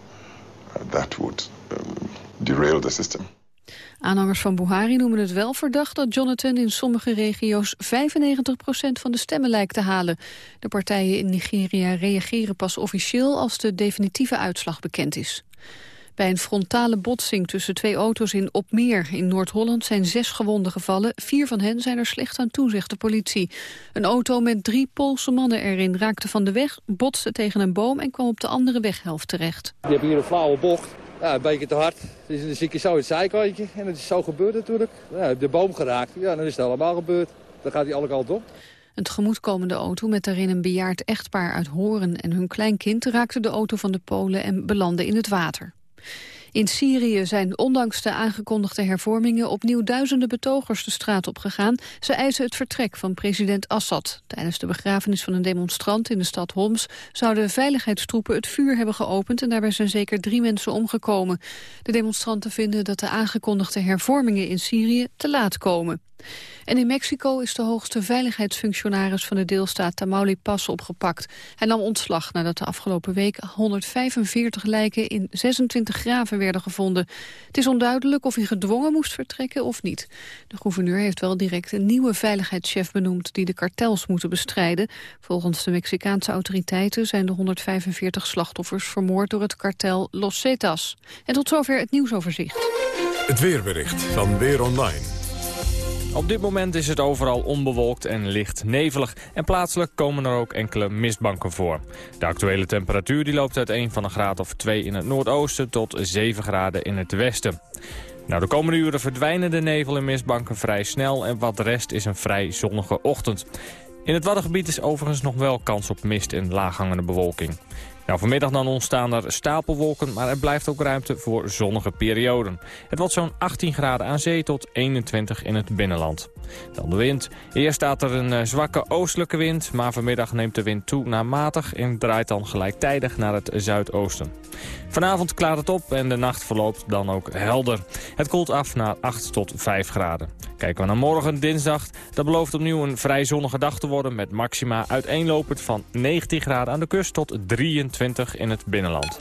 uh, that would um, derail the system. Aanhangers van Buhari noemen het wel verdacht dat Jonathan in sommige regio's 95% van de stemmen lijkt te halen. De partijen in Nigeria reageren pas officieel als de definitieve uitslag bekend is. Bij een frontale botsing tussen twee auto's in Opmeer in Noord-Holland zijn zes gewonden gevallen. Vier van hen zijn er slecht aan toe, zegt de politie. Een auto met drie Poolse mannen erin raakte van de weg, botste tegen een boom en kwam op de andere weghelft terecht. Je hebt hier een flauwe bocht ja, een beetje te hard. Dus dan zit je zo in het zijkantje. En het is zo gebeurd natuurlijk. Ja, de boom geraakt. Ja, dan is het allemaal gebeurd. Dan gaat hij alle kanten op. Een tegemoetkomende auto met daarin een bejaard echtpaar uit Horen en hun kleinkind raakte de auto van de Polen en belandde in het water. In Syrië zijn ondanks de aangekondigde hervormingen opnieuw duizenden betogers de straat op gegaan. Ze eisen het vertrek van president Assad. Tijdens de begrafenis van een demonstrant in de stad Homs zouden veiligheidstroepen het vuur hebben geopend en daarbij zijn zeker drie mensen omgekomen. De demonstranten vinden dat de aangekondigde hervormingen in Syrië te laat komen. En in Mexico is de hoogste veiligheidsfunctionaris van de deelstaat Tamaulipas opgepakt. Hij nam ontslag nadat de afgelopen week 145 lijken in 26 graven werden gevonden. Het is onduidelijk of hij gedwongen moest vertrekken of niet. De gouverneur heeft wel direct een nieuwe veiligheidschef benoemd die de kartels moeten bestrijden. Volgens de Mexicaanse autoriteiten zijn de 145 slachtoffers vermoord door het kartel Los Zetas. En tot zover het nieuwsoverzicht. Het weerbericht van Weer Online. Op dit moment is het overal onbewolkt en licht nevelig. En plaatselijk komen er ook enkele mistbanken voor. De actuele temperatuur die loopt uiteen van een graad of 2 in het noordoosten... tot 7 graden in het westen. Nou, de komende uren verdwijnen de nevel en mistbanken vrij snel... en wat rest is een vrij zonnige ochtend. In het Waddengebied is overigens nog wel kans op mist en laaghangende bewolking. Nou, vanmiddag dan ontstaan er stapelwolken, maar er blijft ook ruimte voor zonnige perioden. Het wordt zo'n 18 graden aan zee tot 21 in het binnenland. Dan de wind. Eerst staat er een uh, zwakke oostelijke wind, maar vanmiddag neemt de wind toe naar matig en draait dan gelijktijdig naar het zuidoosten. Vanavond klaart het op en de nacht verloopt dan ook helder. Het koelt af naar 8 tot 5 graden. Kijken we naar morgen, dinsdag. Dat belooft opnieuw een vrij zonnige dag te worden... met maxima uiteenlopend van 19 graden aan de kust tot 23 in het binnenland.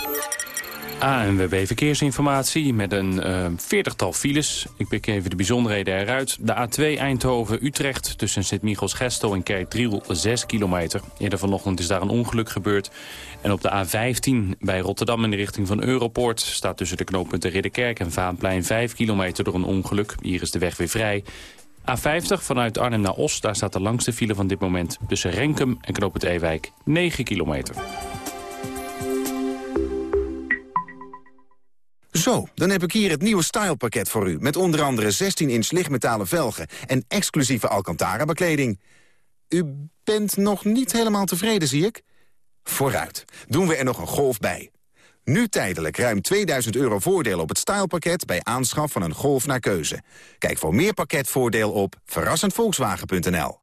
ANWB Verkeersinformatie met een uh, veertigtal files. Ik pik even de bijzonderheden eruit. De A2 Eindhoven-Utrecht tussen Sint-Michels-Gestel en Kerkdriel 6 kilometer. Eerder vanochtend is daar een ongeluk gebeurd. En op de A15 bij Rotterdam in de richting van Europoort... staat tussen de knooppunten Ridderkerk en Vaanplein 5 kilometer door een ongeluk. Hier is de weg weer vrij. A50 vanuit Arnhem naar Os, daar staat de langste file van dit moment... tussen Renkum en knooppunt Ewijk 9 kilometer. Zo, dan heb ik hier het nieuwe stylepakket voor u... met onder andere 16-inch lichtmetalen velgen en exclusieve Alcantara-bekleding. U bent nog niet helemaal tevreden, zie ik? Vooruit, doen we er nog een golf bij. Nu tijdelijk ruim 2000 euro voordeel op het stylepakket... bij aanschaf van een Golf naar keuze. Kijk voor meer pakketvoordeel op verrassendvolkswagen.nl.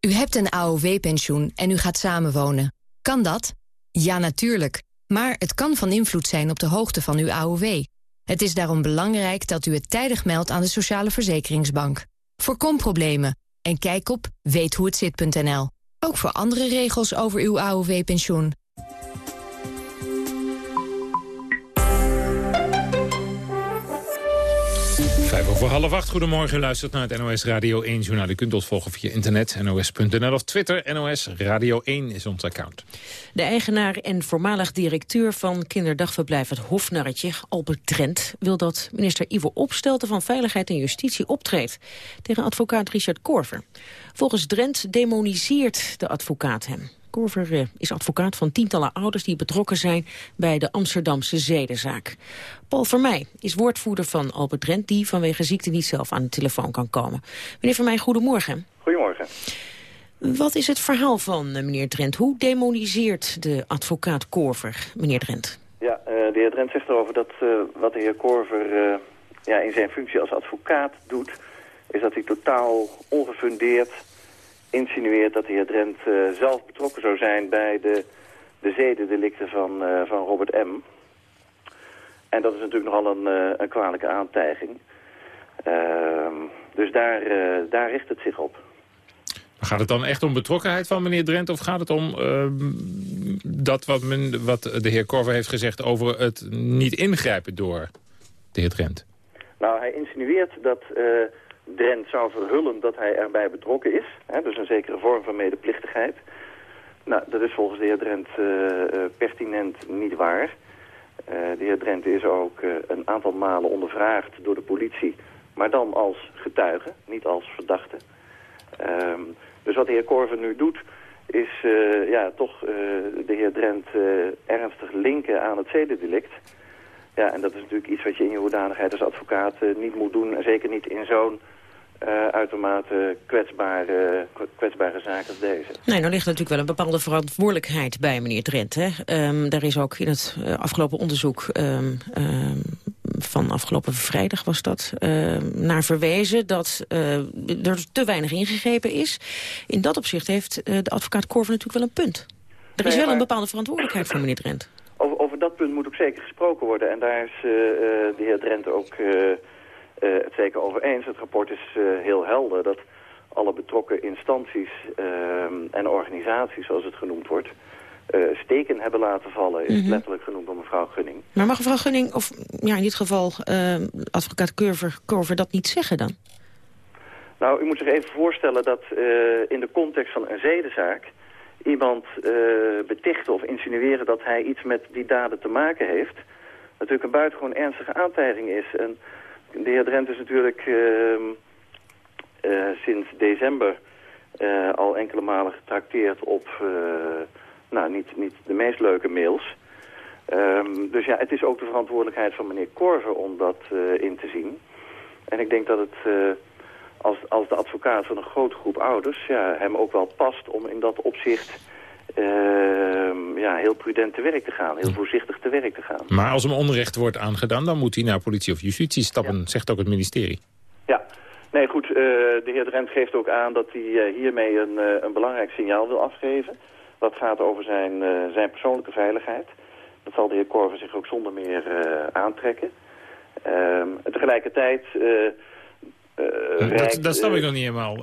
U hebt een AOW-pensioen en u gaat samenwonen. Kan dat? Ja, natuurlijk. Maar het kan van invloed zijn op de hoogte van uw AOW. Het is daarom belangrijk dat u het tijdig meldt aan de Sociale Verzekeringsbank. Voorkom problemen en kijk op weethoehetzit.nl. Ook voor andere regels over uw AOW-pensioen. Vijf over half acht. Goedemorgen, u luistert naar het NOS Radio 1 journaal. U kunt ons volgen via internet, nos.nl of Twitter. NOS Radio 1 is ons account. De eigenaar en voormalig directeur van kinderdagverblijf het Hofnarretje, Albert Trent, wil dat minister Ivo Opstelten van Veiligheid en Justitie optreedt tegen advocaat Richard Korver. Volgens Drent demoniseert de advocaat hem. Korver eh, is advocaat van tientallen ouders die betrokken zijn bij de Amsterdamse zedenzaak. Paul Vermeij is woordvoerder van Albert Drent die vanwege ziekte niet zelf aan de telefoon kan komen. Meneer Vermeij, goedemorgen. Goedemorgen. Wat is het verhaal van eh, meneer Drent? Hoe demoniseert de advocaat Korver, meneer Drent? Ja, uh, de heer Drent zegt erover dat wat de heer Korver ja, in zijn functie als advocaat doet... is dat hij totaal ongefundeerd insinueert dat de heer Drent uh, zelf betrokken zou zijn bij de, de zedendelicten van, uh, van Robert M. En dat is natuurlijk nogal een, uh, een kwalijke aantijging. Ehm, dus daar, daar richt het zich op. Gaat het dan echt om betrokkenheid van meneer Drent... of gaat het om ehm, dat wat, men, wat de heer Korver heeft gezegd... over het niet ingrijpen door de heer Drent? Nou, hij insinueert dat Drent zou verhullen dat hij erbij betrokken is. Hè, dus een zekere vorm van medeplichtigheid. Nou, dat is volgens de heer Drent uh, pertinent niet waar. Uh, de heer Drent is ook een aantal malen ondervraagd door de politie... maar dan als getuige, niet als verdachte. Um, dus wat de heer Korver nu doet, is ja, toch de heer Drent ernstig linken aan het zedendelict... Ja, en dat is natuurlijk iets wat je in je hoedanigheid als advocaat niet moet doen. En zeker niet in zo'n uh, uitermate kwetsbare, kwetsbare zaken als deze. Nee, nou ligt natuurlijk wel een bepaalde verantwoordelijkheid bij meneer Drent. Hè? Um, daar is ook in het uh, afgelopen onderzoek um, um, van afgelopen vrijdag was dat, naar verwezen dat uh, er te weinig ingegrepen is. In dat opzicht heeft de advocaat Korver natuurlijk wel een punt. Er is nee, wel een bepaalde verantwoordelijkheid voor meneer Drent. Over, over, dat punt moet ook zeker gesproken worden. En daar is de heer Drent ook het zeker over eens. Het rapport is uh, heel helder dat alle betrokken instanties uh, en organisaties, zoals het genoemd wordt, steken hebben laten vallen. Is mm -hmm. letterlijk genoemd door mevrouw Gunning. Maar mag mevrouw Gunning, of ja, in dit geval advocaat Curver, Curver, dat niet zeggen dan? Nou, u moet zich even voorstellen dat in de context van een zedenzaak iemand betichten of insinueren dat hij iets met die daden te maken heeft, natuurlijk een buitengewoon ernstige aantijging is. En de heer Drent is natuurlijk uh, uh, sinds december uh, al enkele malen getrakteerd op uh, nou, niet, niet de meest leuke mails. Um, dus ja, het is ook de verantwoordelijkheid van meneer Korver om dat in te zien. En ik denk dat het als, als de advocaat van een grote groep ouders ja, hem ook wel past om in dat opzicht ja, heel prudent te werk te gaan. Heel voorzichtig te werk te gaan. Maar als hem onrecht wordt aangedaan, dan moet hij naar politie of justitie stappen, ja. zegt ook het ministerie. Ja, nee goed, uh, de heer Drent geeft ook aan dat hij uh, hiermee een, uh, een belangrijk signaal wil afgeven. Dat gaat over zijn, zijn persoonlijke veiligheid. Dat zal de heer Korver zich ook zonder meer aantrekken. Ehm, tegelijkertijd... dat, dat snap ik nog niet helemaal.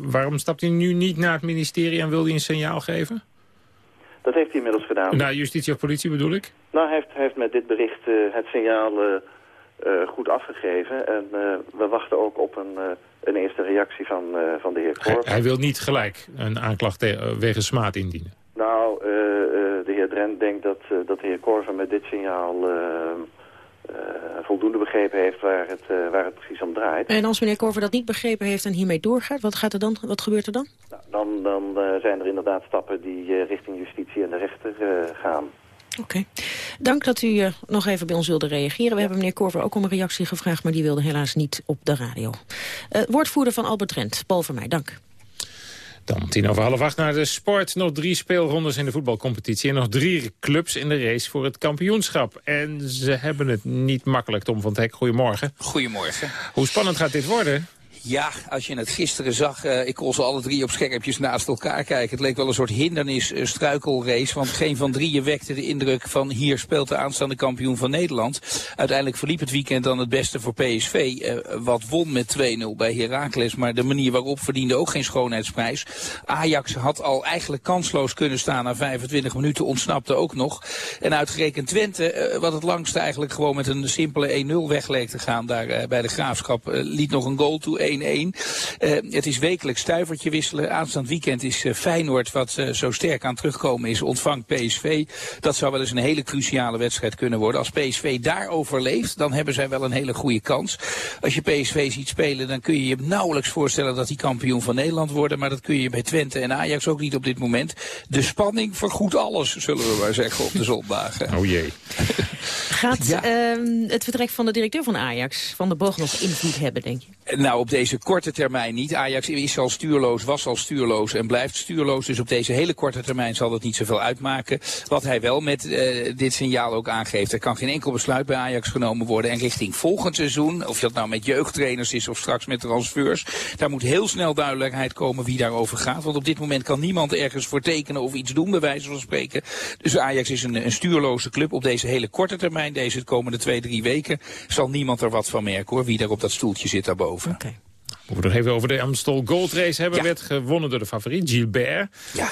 waarom stapt hij nu niet naar het ministerie en wil hij een signaal geven? Dat heeft hij inmiddels gedaan. Naar justitie of politie bedoel ik? Nou, hij heeft, hij heeft met dit bericht het signaal goed afgegeven. En we wachten ook op een, een eerste reactie van, van de heer Korver. Hij, hij, wil niet gelijk een aanklacht wegens smaad indienen? Nou, de heer Drent denkt dat, dat de heer Korver met dit signaal voldoende begrepen heeft waar het, uh, waar het precies om draait. En als meneer Korver dat niet begrepen heeft en hiermee doorgaat, wat, gaat er dan, wat gebeurt er dan? Nou, dan dan uh, zijn er inderdaad stappen die richting justitie en de rechter gaan. Oké. Okay. Dank dat u nog even bij ons wilde reageren. We hebben meneer Korver ook om een reactie gevraagd, maar die wilde helaas niet op de radio. woordvoerder van Albert Rent, Paul van mij, dank. Dan tien over half acht naar de sport. Nog drie speelrondes in de voetbalcompetitie. En nog drie clubs in de race voor het kampioenschap. En ze hebben het niet makkelijk, Tom van het Hek. Goedemorgen. Goedemorgen. Hoe spannend gaat dit worden? Ja, als je het gisteren zag, uh, ik kon ze alle drie op schermpjes naast elkaar kijken. Het leek wel een soort hindernis, uh, struikelrace. Want geen van drieën wekte de indruk van hier speelt de aanstaande kampioen van Nederland. Uiteindelijk verliep het weekend dan het beste voor PSV. Uh, wat won met 2-0 bij Heracles. Maar de manier waarop verdiende ook geen schoonheidsprijs. Ajax had al eigenlijk kansloos kunnen staan na 25 minuten. Ontsnapte ook nog. En uitgerekend Twente, wat het langste eigenlijk gewoon met een simpele 1-0 weg leek te gaan. Daar bij de Graafschap liet nog een goal toe. 1-1. Uh, het is wekelijk stuivertje wisselen. Aanstaand weekend is uh, Feyenoord, wat uh, zo sterk aan terugkomen is, ontvangt PSV. Dat zou wel eens een hele cruciale wedstrijd kunnen worden. Als PSV daar overleeft, dan hebben zij wel een hele goede kans. Als je PSV ziet spelen, dan kun je je nauwelijks voorstellen dat die kampioen van Nederland worden. Maar dat kun je bij Twente en Ajax ook niet op dit moment. De spanning vergoedt alles, zullen we maar zeggen, op de zondagen. Oh jee. Gaat ja. uh, het vertrek van de directeur van Ajax, Van de Boog, nog invloed hebben, denk je? Nou, op deze korte termijn niet. Ajax is al stuurloos, was al stuurloos en blijft stuurloos. Dus op deze hele korte termijn zal dat niet zoveel uitmaken. Wat hij wel met uh, dit signaal ook aangeeft. Er kan geen enkel besluit bij Ajax genomen worden. En richting volgend seizoen, of dat nou met jeugdtrainers is of straks met transfers. Daar moet heel snel duidelijkheid komen wie daarover gaat. Want op dit moment kan niemand ergens voor tekenen of iets doen, bij wijze van spreken. Dus Ajax is een, een stuurloze club op deze hele korte termijn. Deze komende twee, drie weken zal niemand er wat van merken hoor. Wie daar op dat stoeltje zit daarboven. We moeten nog even over de Amstel Gold Race hebben. Ja. Werd gewonnen door de favoriet, Gilbert. Ja.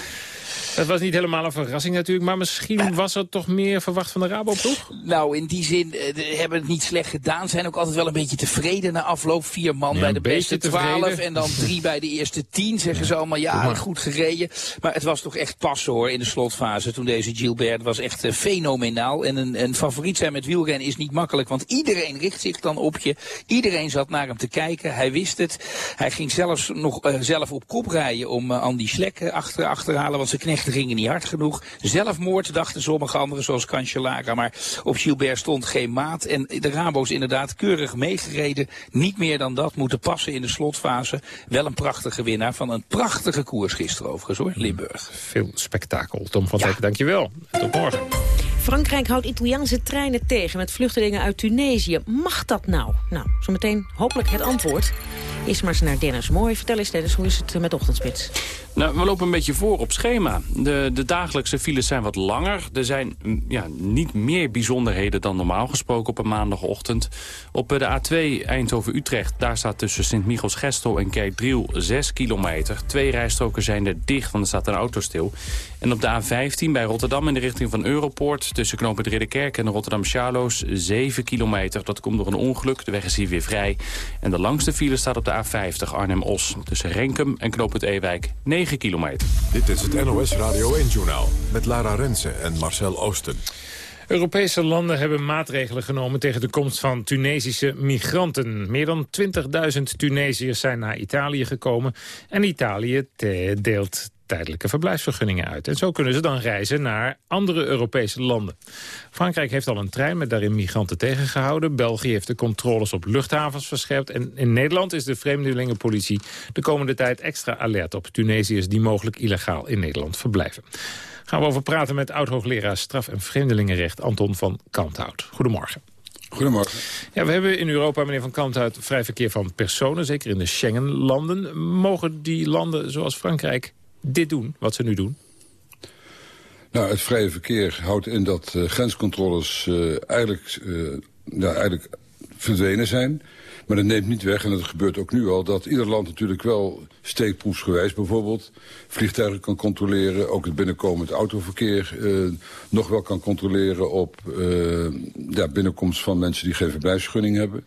Het was niet helemaal een verrassing natuurlijk, maar misschien was er toch meer verwacht van de Rabo-ploeg? Nou, in die zin uh, hebben het niet slecht gedaan. Zijn ook altijd wel een beetje tevreden na afloop. Vier man ja, bij de beste twaalf en dan drie bij de eerste tien. Zeggen ze allemaal, ja, goed gereden. Maar het was toch echt passen hoor in de slotfase toen deze Gilbert was echt uh, fenomenaal. En een, een favoriet zijn met wielrennen is niet makkelijk, want iedereen richt zich dan op je. Iedereen zat naar hem te kijken. Hij wist het. Hij ging zelfs nog uh, zelf op kop rijden om Andy Schlek achter, achterhalen, want zijn knechten gingen niet hard genoeg. Zelfmoord dachten sommige anderen, zoals Cancellara. Maar op Gilbert stond geen maat. En de Rabo's inderdaad keurig meegereden. Niet meer dan dat moeten passen in de slotfase. Wel een prachtige winnaar van een prachtige koers gisteren overigens hoor, Limburg. Veel spektakel. Tom van Dijk, ja. dankjewel. Tot morgen. Frankrijk houdt Italiaanse treinen tegen met vluchtelingen uit Tunesië. Mag dat nou? Nou, zometeen hopelijk het antwoord. Eerst maar eens naar Dennis. Mooi, vertel eens Dennis, hoe is het met ochtendspits? Nou, we lopen een beetje voor op schema. De, de dagelijkse files zijn wat langer. Er zijn mm, ja, niet meer bijzonderheden dan normaal gesproken op een maandagochtend. Op de A2 Eindhoven-Utrecht, daar staat tussen Sint-Michels-Gestel en Kerkdriel 6 kilometer. Twee rijstroken zijn er dicht, want er staat een auto stil. En op de A15 bij Rotterdam in de richting van Europoort... tussen knooppunt Ridderkerk en Rotterdam Charloes 7 kilometer. Dat komt door een ongeluk. De weg is hier weer vrij. En de langste file staat op de A50 Arnhem-Os. Tussen Renkum en knooppunt Ewijk 9 kilometer. Dit is het NOS Radio 1-journaal met Lara Rensen en Marcel Oosten. Europese landen hebben maatregelen genomen tegen de komst van Tunesische migranten. Meer dan 20.000 Tunesiërs zijn naar Italië gekomen en Italië deelt tijdelijke verblijfsvergunningen uit. En zo kunnen ze dan reizen naar andere Europese landen. Frankrijk heeft al een trein met daarin migranten tegengehouden. België heeft de controles op luchthavens verscherpt. En in Nederland is de vreemdelingenpolitie de komende tijd extra alert op Tunesiërs die mogelijk illegaal in Nederland verblijven. Gaan we over praten met oud-hoogleraar straf- en vreemdelingenrecht Anton van Kanthout. Goedemorgen. Goedemorgen. Ja, we hebben in Europa, meneer Van Kanthout, vrij verkeer van personen, zeker in de Schengen-landen. Mogen die landen zoals Frankrijk dit doen, wat ze nu doen? Nou, het vrije verkeer houdt in dat uh, grenscontroles uh, eigenlijk, uh, ja, eigenlijk verdwenen zijn. Maar dat neemt niet weg, en dat gebeurt ook nu al... dat ieder land natuurlijk wel steekproefsgewijs bijvoorbeeld... vliegtuigen kan controleren, ook het binnenkomend autoverkeer... Nog wel kan controleren op ja, binnenkomst van mensen die geen verblijfsgunning hebben.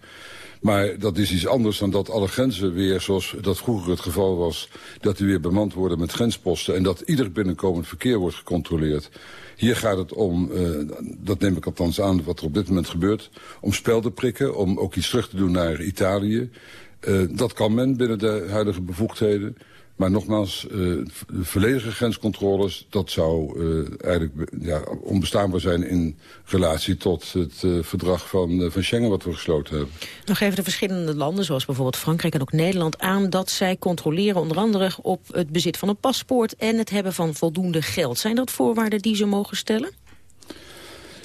Maar dat is iets anders dan dat alle grenzen weer, zoals dat vroeger het geval was... dat die weer bemand worden met grensposten... en dat ieder binnenkomend verkeer wordt gecontroleerd. Hier gaat het om, uh, dat neem ik althans aan wat er op dit moment gebeurt... om spel te prikken, om ook iets terug te doen naar Italië. Uh, dat kan men binnen de huidige bevoegdheden... Maar nogmaals, uh, volledige grenscontroles, dat zou uh, eigenlijk ja, onbestaanbaar zijn in relatie tot het uh, verdrag van, van Schengen wat we gesloten hebben. Nog even de verschillende landen, zoals bijvoorbeeld Frankrijk en ook Nederland, aan dat zij controleren onder andere op het bezit van een paspoort en het hebben van voldoende geld. Zijn dat voorwaarden die ze mogen stellen?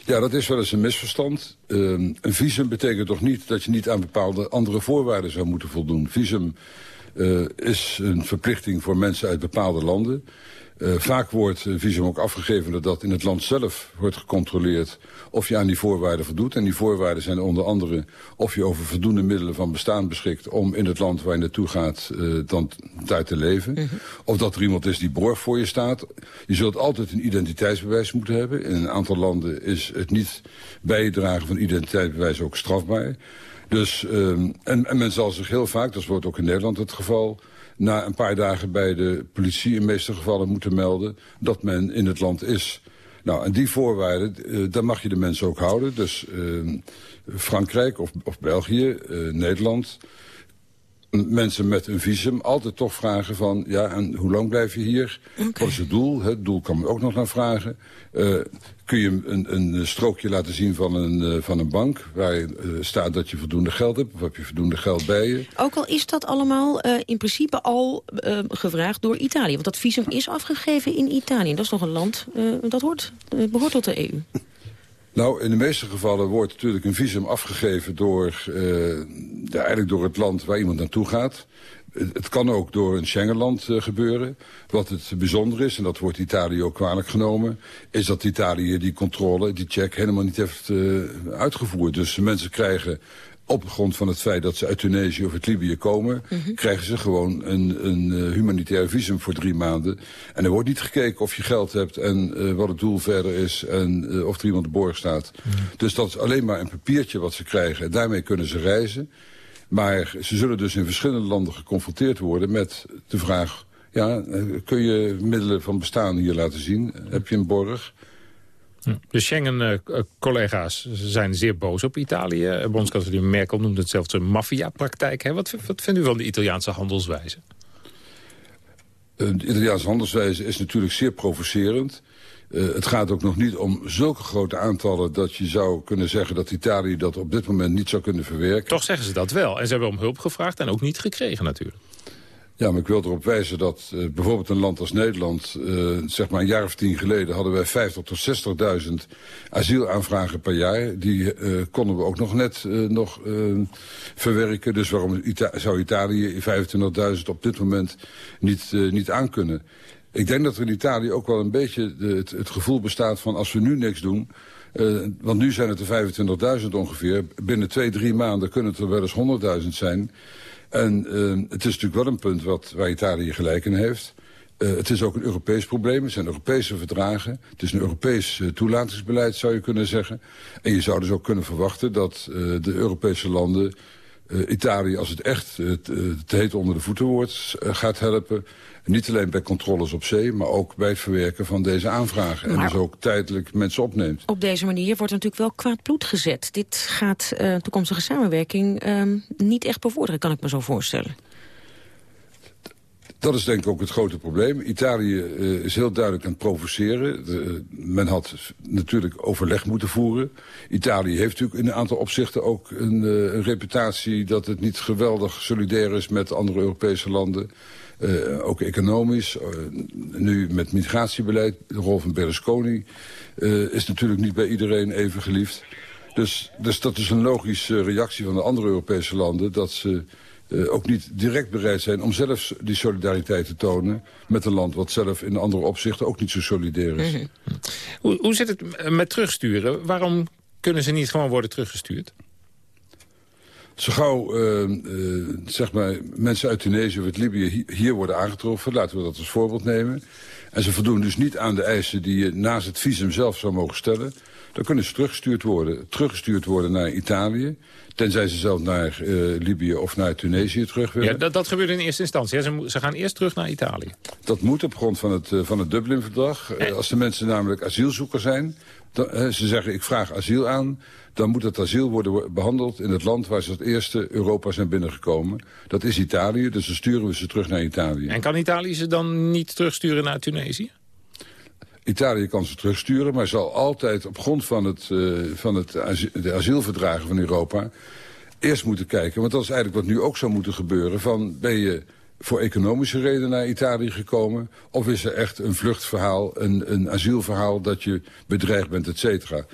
Ja, dat is wel eens een misverstand. Uh, een visum betekent toch niet dat je niet aan bepaalde andere voorwaarden zou moeten voldoen. Visum uh, is een verplichting voor mensen uit bepaalde landen. Uh, vaak wordt een visum ook afgegeven doordat in het land zelf wordt gecontroleerd of je aan die voorwaarden voldoet. En die voorwaarden zijn onder andere of je over voldoende middelen van bestaan beschikt om in het land waar je naartoe gaat uh, dan daar te leven. -hmm. Of dat er iemand is die borg voor je staat. Je zult altijd een identiteitsbewijs moeten hebben. In een aantal landen is het niet bijdragen van identiteitsbewijs ook strafbaar. Dus, um, en, en men zal zich heel vaak, dat wordt ook in Nederland het geval... na een paar dagen bij de politie in meeste gevallen moeten melden... dat men in het land is. Nou, en die voorwaarden, uh, daar mag je de mensen ook houden. Dus uh, Frankrijk of, of België, uh, Nederland... mensen met een visum altijd toch vragen van... ja, en hoe lang blijf je hier? Okay. Wat is het doel? Het doel kan men ook nog naar vragen. Uh, kun je een, een strookje laten zien van een, uh, van een bank... waar uh, staat dat je voldoende geld hebt of heb je voldoende geld bij je. Ook al is dat allemaal in principe al gevraagd door Italië. Want dat visum is afgegeven in Italië. Dat is nog een land dat hoort, behoort tot de EU. Nou, in de meeste gevallen wordt natuurlijk een visum afgegeven door, ja, eigenlijk door het land waar iemand naartoe gaat. Het kan ook door een Schengenland uh, gebeuren. Wat het bijzonder is, en dat wordt Italië ook kwalijk genomen... is dat Italië die controle, die check, helemaal niet heeft uh, uitgevoerd. Dus mensen krijgen op grond van het feit dat ze uit Tunesië of uit Libië komen... Mm -hmm. krijgen ze gewoon een, een uh, humanitair visum voor drie maanden. En er wordt niet gekeken of je geld hebt en uh, wat het doel verder is... en uh, of er iemand de borg staat. Mm -hmm. Dus dat is alleen maar een papiertje wat ze krijgen. En daarmee kunnen ze reizen. Maar ze zullen dus in verschillende landen geconfronteerd worden met de vraag... ja, kun je middelen van bestaan hier laten zien? Heb je een borg? De Schengen-collega's zijn zeer boos op Italië. Bondskanselier Merkel noemt het zelfs een maffiapraktijk. Wat, wat vindt u van de Italiaanse handelswijze? De Italiaanse handelswijze is natuurlijk zeer provocerend. Uh, het gaat ook nog niet om zulke grote aantallen dat je zou kunnen zeggen dat Italië dat op dit moment niet zou kunnen verwerken. Toch zeggen ze dat wel. En ze hebben om hulp gevraagd en ook niet gekregen natuurlijk. Ja, maar ik wil erop wijzen dat uh, bijvoorbeeld een land als Nederland... Uh, zeg maar een jaar of tien geleden hadden wij 50 tot 60.000 asielaanvragen per jaar. Die uh, konden we ook nog net nog, verwerken. Dus waarom zou Italië 25.000 op dit moment niet, niet aankunnen? Ik denk dat er in Italië ook wel een beetje het, het gevoel bestaat van als we nu niks doen... Uh, want nu zijn het er 25.000 ongeveer. Binnen twee, drie maanden kunnen het er wel eens 100.000 zijn. En uh, het is natuurlijk wel een punt wat, waar Italië gelijk in heeft. Uh, het is ook een Europees probleem. Het zijn Europese verdragen. Het is een Europees toelatingsbeleid, zou je kunnen zeggen. En je zou dus ook kunnen verwachten dat de Europese landen... Italië, als het echt te heet onder de voeten wordt, gaat helpen... Niet alleen bij controles op zee, maar ook bij het verwerken van deze aanvragen. Maar en dus ook tijdelijk mensen opneemt. Op deze manier wordt natuurlijk wel kwaad bloed gezet. Dit gaat uh, toekomstige samenwerking uh, niet echt bevorderen, kan ik me zo voorstellen. Dat is denk ik ook het grote probleem. Italië uh, is heel duidelijk aan het provoceren. De, men had natuurlijk overleg moeten voeren. Italië heeft natuurlijk in een aantal opzichten ook een, uh, een reputatie... dat het niet geweldig solidair is met andere Europese landen. Uh, ook economisch, uh, nu met migratiebeleid, de rol van Berlusconi... Uh, is natuurlijk niet bij iedereen even geliefd. Dus, dus dat is een logische reactie van de andere Europese landen... dat ze ook niet direct bereid zijn om zelf die solidariteit te tonen... met een land wat zelf in andere opzichten ook niet zo solidair is. -hmm. hoe, hoe zit het met terugsturen? Waarom kunnen ze niet gewoon worden teruggestuurd? Zo gauw uh, zeg maar, mensen uit Tunesië of uit Libië hier worden aangetroffen... laten we dat als voorbeeld nemen... en ze voldoen dus niet aan de eisen die je naast het visum zelf zou mogen stellen... dan kunnen ze teruggestuurd worden, teruggestuurd worden naar Italië... tenzij ze zelf naar uh, Libië of naar Tunesië terug willen. Ja, dat, dat gebeurt in eerste instantie. Ze, ze, gaan eerst terug naar Italië. Dat moet op grond van het, uh, van het Dublin-verdrag. als de mensen namelijk asielzoeker zijn... Dan, ze zeggen, ik vraag asiel aan dan moet het asiel worden behandeld in het land waar ze het eerste Europa zijn binnengekomen. Dat is Italië, dus dan sturen we ze terug naar Italië. En kan Italië ze dan niet terugsturen naar Tunesië? Italië kan ze terugsturen, maar zal altijd op grond van, het, uh, van het de asielverdragen van Europa... eerst moeten kijken, want dat is eigenlijk wat nu ook zou moeten gebeuren... van ben je voor economische redenen naar Italië gekomen... of is er echt een vluchtverhaal, een, een asielverhaal dat je bedreigd bent, et cetera...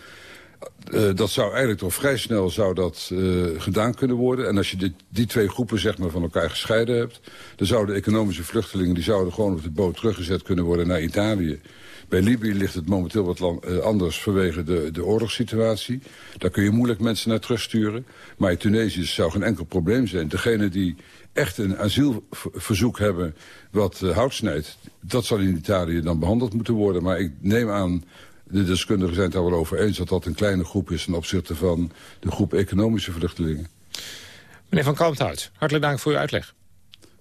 Uh, dat zou eigenlijk toch vrij snel zou dat, uh, gedaan kunnen worden. En als je dit, die twee groepen zeg maar, van elkaar gescheiden hebt... dan zouden economische vluchtelingen die zouden gewoon op de boot teruggezet kunnen worden naar Italië. Bij Libië ligt het momenteel wat uh, anders vanwege de, de oorlogssituatie. Daar kun je moeilijk mensen naar terugsturen. Maar in Tunesië zou geen enkel probleem zijn. Degene die echt een asielverzoek hebben wat hout snijdt... dat zal in Italië dan behandeld moeten worden. Maar ik neem aan de deskundigen zijn het daar wel over eens dat dat een kleine groep is... ten opzichte van de groep economische vluchtelingen. Meneer Van Kanthout, hartelijk dank voor uw uitleg.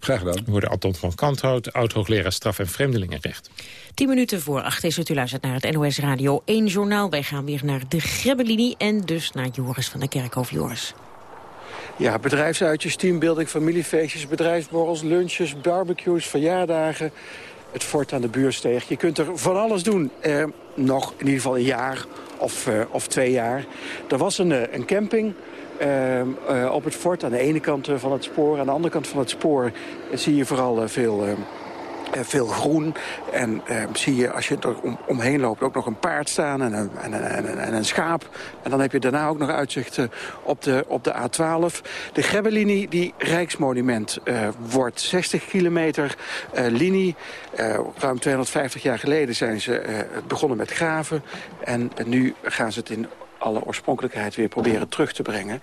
Graag gedaan. We worden Anton van Kanthout, oud-hoogleraar straf- en vreemdelingenrecht. Tien minuten voor acht is het. U luistert naar het NOS Radio 1 Journaal. Wij gaan weer naar de Grebbelinie en dus naar Joris van der Kerkhof. Joris. Ja, bedrijfsuitjes, teambuilding, familiefeestjes, bedrijfsborrels, lunches, barbecues, verjaardagen het fort aan de buursteeg. Je kunt er van alles doen. Eh, nog in ieder geval een jaar of, uh, of twee jaar. Er was een, eh, een camping op het fort aan de ene kant van het spoor. Aan de andere kant van het spoor zie je vooral veel uh, veel groen. En uh, zie je, als je er om, omheen loopt, ook nog een paard staan en een, en, en, en een schaap. En dan heb je daarna ook nog uitzicht uh, op, de, op de A12. De Grebbelinie, die Rijksmonument wordt. 60 kilometer linie. ruim 250 jaar geleden zijn ze begonnen met graven. En nu gaan ze het in alle oorspronkelijkheid weer proberen terug te brengen.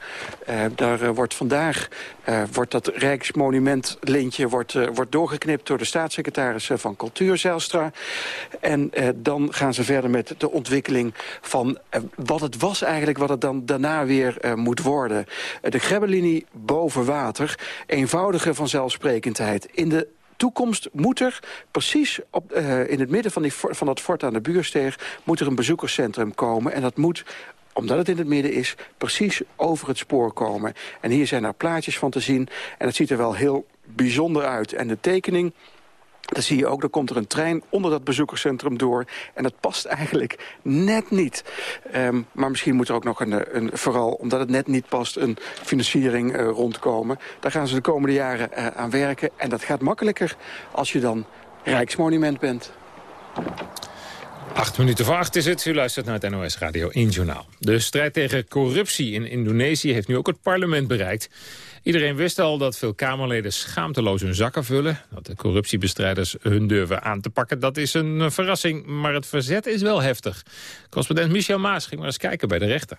Uh, daar uh, wordt vandaag uh, wordt dat Rijksmonumentlintje wordt, wordt doorgeknipt door de staatssecretaris van Cultuur, Zijlstra. En dan gaan ze verder met de ontwikkeling van wat het was eigenlijk, wat het dan daarna weer moet worden. de Grebbelinie boven water, eenvoudige vanzelfsprekendheid. In de toekomst moet er precies op, in het midden van, die, van dat fort aan de buursteeg... moet er een bezoekerscentrum komen. En dat moet omdat het in het midden is, precies over het spoor komen. En hier zijn er plaatjes van te zien. En het ziet er wel heel bijzonder uit. En de tekening dan zie je ook, er komt er een trein onder dat bezoekerscentrum door. En dat past eigenlijk net niet. Um, maar misschien moet er ook nog een, een, vooral omdat het net niet past, een financiering uh, rondkomen. Daar gaan ze de komende jaren uh, aan werken. En dat gaat makkelijker als je dan Rijksmonument bent. Acht minuten voor acht is het. U luistert naar het NOS Radio 1 Journaal. De strijd tegen corruptie in Indonesië heeft nu ook het parlement bereikt. Iedereen wist al dat veel Kamerleden schaamteloos hun zakken vullen. Dat de corruptiebestrijders hun durven aan te pakken, dat is een eh, verrassing. Maar het verzet is wel heftig. Correspondent Michel Maas ging maar eens kijken bij de rechter.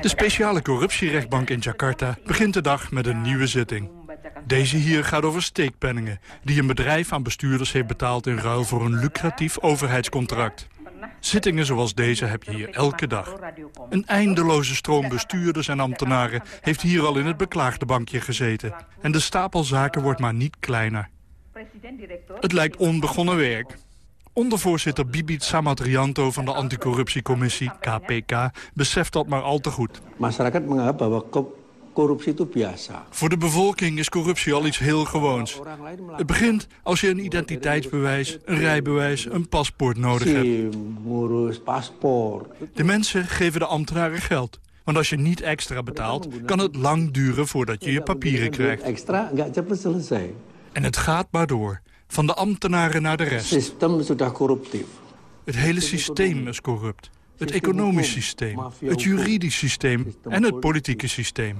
De speciale corruptierechtbank in Jakarta begint de dag met een nieuwe zitting. Deze hier gaat over steekpenningen... die een bedrijf aan bestuurders heeft betaald in ruil voor een lucratief overheidscontract. Zittingen zoals deze heb je hier elke dag. Een eindeloze stroom bestuurders en ambtenaren heeft hier al in het beklaagde bankje gezeten. En de stapel zaken wordt maar niet kleiner. Het lijkt onbegonnen werk. Ondervoorzitter Bibit Samatrianto van de anticorruptiecommissie, KPK, beseft dat maar al te goed. Corruptie itu biasa. Voor de bevolking is corruptie al iets heel gewoons. Het begint als je een identiteitsbewijs, een rijbewijs, een paspoort nodig hebt. De mensen geven de ambtenaren geld. Want als je niet extra betaalt, kan het lang duren voordat je je papieren krijgt. En het gaat maar door. Van de ambtenaren naar de rest. Het hele systeem is corrupt. Het economisch systeem, het juridisch systeem en het politieke systeem.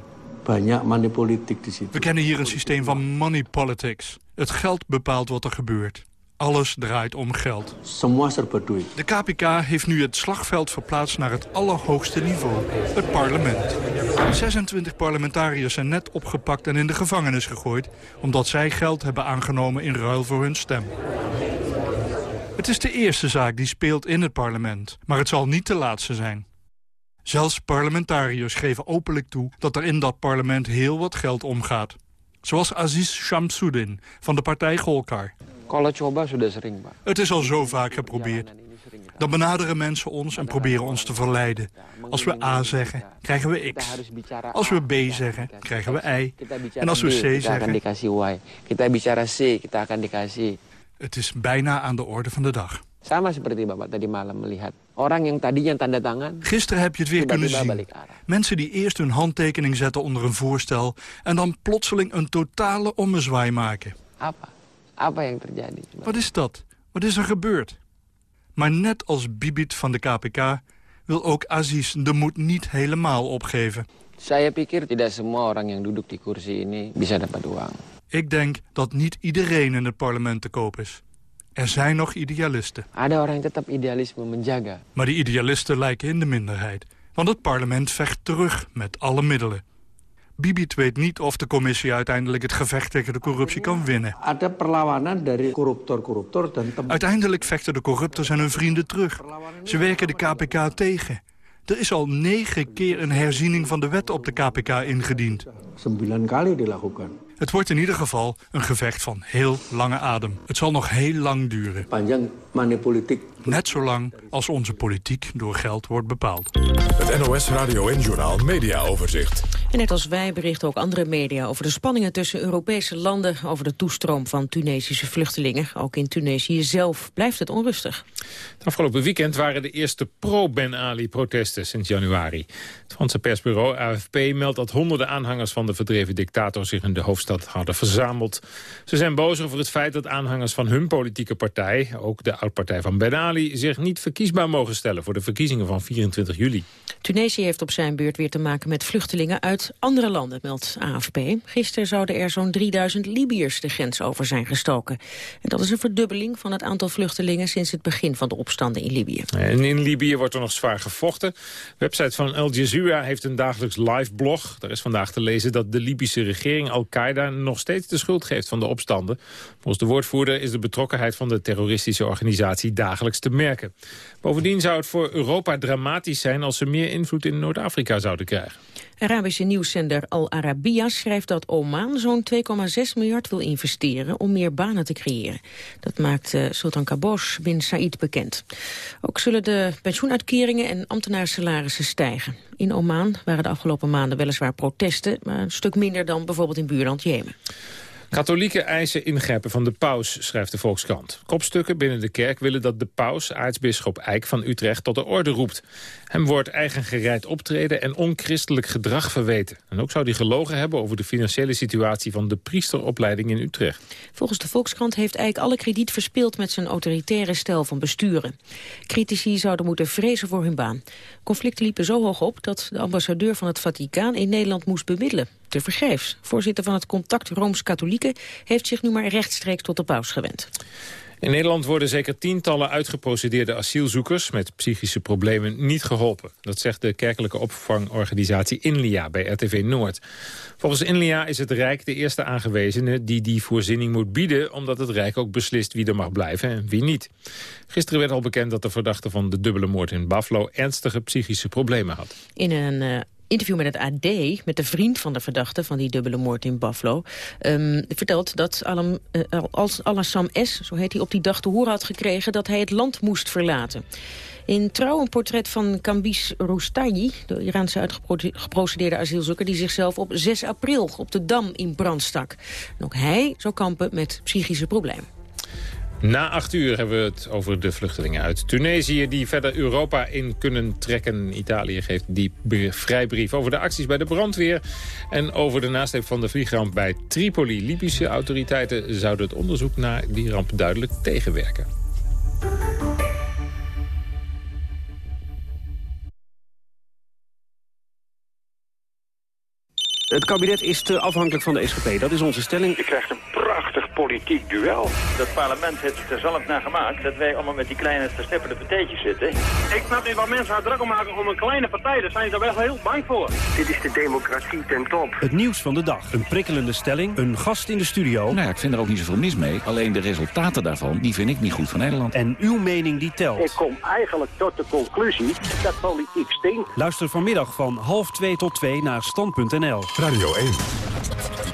We kennen hier een systeem van money politics. Het geld bepaalt wat er gebeurt. Alles draait om geld. De KPK heeft nu het slagveld verplaatst naar het allerhoogste niveau, het parlement. 26 parlementariërs zijn net opgepakt en in de gevangenis gegooid... omdat zij geld hebben aangenomen in ruil voor hun stem. Het is de eerste zaak die speelt in het parlement, maar het zal niet de laatste zijn. Zelfs parlementariërs geven openlijk toe dat er in dat parlement heel wat geld omgaat. Zoals Aziz Shamsuddin van de partij Golkar. Het is al zo vaak geprobeerd. Dan benaderen mensen ons en proberen ons te verleiden. Als we A zeggen, krijgen we X. Als we B zeggen, krijgen we Y. En als we C zeggen... Het is bijna aan de orde van de dag. Sama seperti Bapak tadi malam melihat. Orang yang tadinya tanda tangan... Gisteren heb je het weer kunnen zien. Mensen die eerst hun handtekening zetten onder een voorstel... en dan plotseling een totale ommezwaai maken. Apa? Apa yang terjadi? Wat is dat? Wat is er gebeurd? Maar net als Bibit van de KPK wil ook Aziz de moed niet helemaal opgeven. Saya pikir tidak semua orang yang duduk di kursi ini bisa dapat uang. Ik denk dat niet iedereen in het parlement te koop is. Er zijn nog idealisten. Ada orang tetap idealisme menjaga. Maar die idealisten lijken in de minderheid. Want het parlement vecht terug met alle middelen. Bibi weet niet of de commissie uiteindelijk het gevecht tegen de corruptie kan winnen. Uiteindelijk vechten de corruptors en hun vrienden terug. Ze werken de KPK tegen. Er is al negen keer een herziening van de wet op de KPK ingediend. Het wordt in ieder geval een gevecht van heel lange adem. Het zal nog heel lang duren. Net zo lang als onze politiek door geld wordt bepaald. Het NOS Radio en Journaal Media Overzicht. En net als wij berichten ook andere media over de spanningen tussen Europese landen over de toestroom van Tunesische vluchtelingen. Ook in Tunesië zelf blijft het onrustig. Het afgelopen weekend waren de eerste pro-Ben Ali-protesten sinds januari. Het Franse persbureau AFP meldt dat honderden aanhangers van de verdreven dictator zich in de hoofdstad hadden verzameld. Ze zijn boos over het feit dat aanhangers van hun politieke partij, ook de oud-partij van Ben Ali, zich niet verkiesbaar mogen stellen voor de verkiezingen van 24 juli. Tunesië heeft op zijn beurt weer te maken met vluchtelingen uit andere landen, meldt AFP. Gisteren zouden er zo'n 3000 Libiërs de grens over zijn gestoken. En dat is een verdubbeling van het aantal vluchtelingen sinds het begin van de opstanden in Libië. En in Libië wordt er nog zwaar gevochten. website van Al Jazeera heeft een dagelijks live blog. Daar is vandaag te lezen dat de Libische regering Al-Qaeda nog steeds de schuld geeft van de opstanden. Volgens de woordvoerder is de betrokkenheid van de terroristische organisatie dagelijks te merken. Bovendien zou het voor Europa dramatisch zijn als ze meer invloed in Noord-Afrika zouden krijgen. Arabische nieuwszender Al Arabiya schrijft dat Oman zo'n 2,6 miljard wil investeren om meer banen te creëren. Dat maakt uh, Sultan Kabosh bin Said bekend. Ook zullen de pensioenuitkeringen en ambtenaarsalarissen stijgen. In Oman waren de afgelopen maanden weliswaar protesten, maar een stuk minder dan bijvoorbeeld in buurland Jemen. Katholieken eisen ingrepen van de paus, schrijft de Volkskrant. Kopstukken binnen de kerk willen dat de paus, aartsbisschop Eijk van Utrecht, tot de orde roept. Hem wordt eigengereid optreden en onchristelijk gedrag verweten. En ook zou hij gelogen hebben over de financiële situatie van de priesteropleiding in Utrecht. Volgens de Volkskrant heeft Eijk alle krediet verspeeld met zijn autoritaire stijl van besturen. Critici zouden moeten vrezen voor hun baan. Conflicten liepen zo hoog op dat de ambassadeur van het Vaticaan in Nederland moest bemiddelen vergeefs. Voorzitter van het Contact Rooms-Katholieken heeft zich nu maar rechtstreeks tot de paus gewend. In Nederland worden zeker tientallen uitgeprocedeerde asielzoekers met psychische problemen niet geholpen. Dat zegt de kerkelijke opvangorganisatie INLIA bij RTV Noord. Volgens INLIA is het Rijk de eerste aangewezene die die voorziening moet bieden... omdat het Rijk ook beslist wie er mag blijven en wie niet. Gisteren werd al bekend dat de verdachte van de dubbele moord in Buffalo... ernstige psychische problemen had. In een uh, interview met het AD, met de vriend van de verdachte... van die dubbele moord in Buffalo... Um, vertelt dat Alam, uh, als Alassam S., zo heet hij, op die dag te horen had gekregen... dat hij het land moest verlaten. In trouw een portret van Kambis Roustayi, de Iraanse uitgeprocedeerde asielzoeker... die zichzelf op 6 april op de Dam in brand stak. Ook hij zou kampen met psychische problemen. Na acht uur hebben we het over de vluchtelingen uit Tunesië... die verder Europa in kunnen trekken. Italië geeft die vrijbrief over de acties bij de brandweer... en over de nasleep van de vliegramp bij Tripoli. Libische autoriteiten zouden het onderzoek naar die ramp duidelijk tegenwerken. Het kabinet is te afhankelijk van de SGP. Dat is onze stelling. Je krijgt een politiek duel. Dat parlement heeft zich er zelf naar gemaakt dat wij allemaal met die kleine verstepperde partijtjes zitten. Ik snap niet wat mensen hard druk om maken om een kleine partij. Daar zijn ze wel heel bang voor. Dit is de democratie ten top. Het nieuws van de dag. Een prikkelende stelling. Een gast in de studio. Nou ja, ik vind er ook niet zoveel mis mee. Alleen de resultaten daarvan, die vind ik niet goed voor Nederland. En uw mening die telt. Ik kom eigenlijk tot de conclusie dat politiek stinkt. Luister vanmiddag van half twee tot twee naar stand.nl. Radio 1.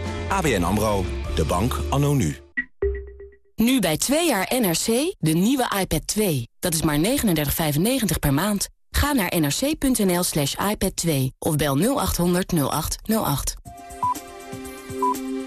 ABN AMRO, de bank anno nu. Nu bij 2 jaar NRC, de nieuwe iPad 2. Dat is maar 39,95 per maand. Ga naar nrc.nl slash iPad 2 of bel 0800 0808.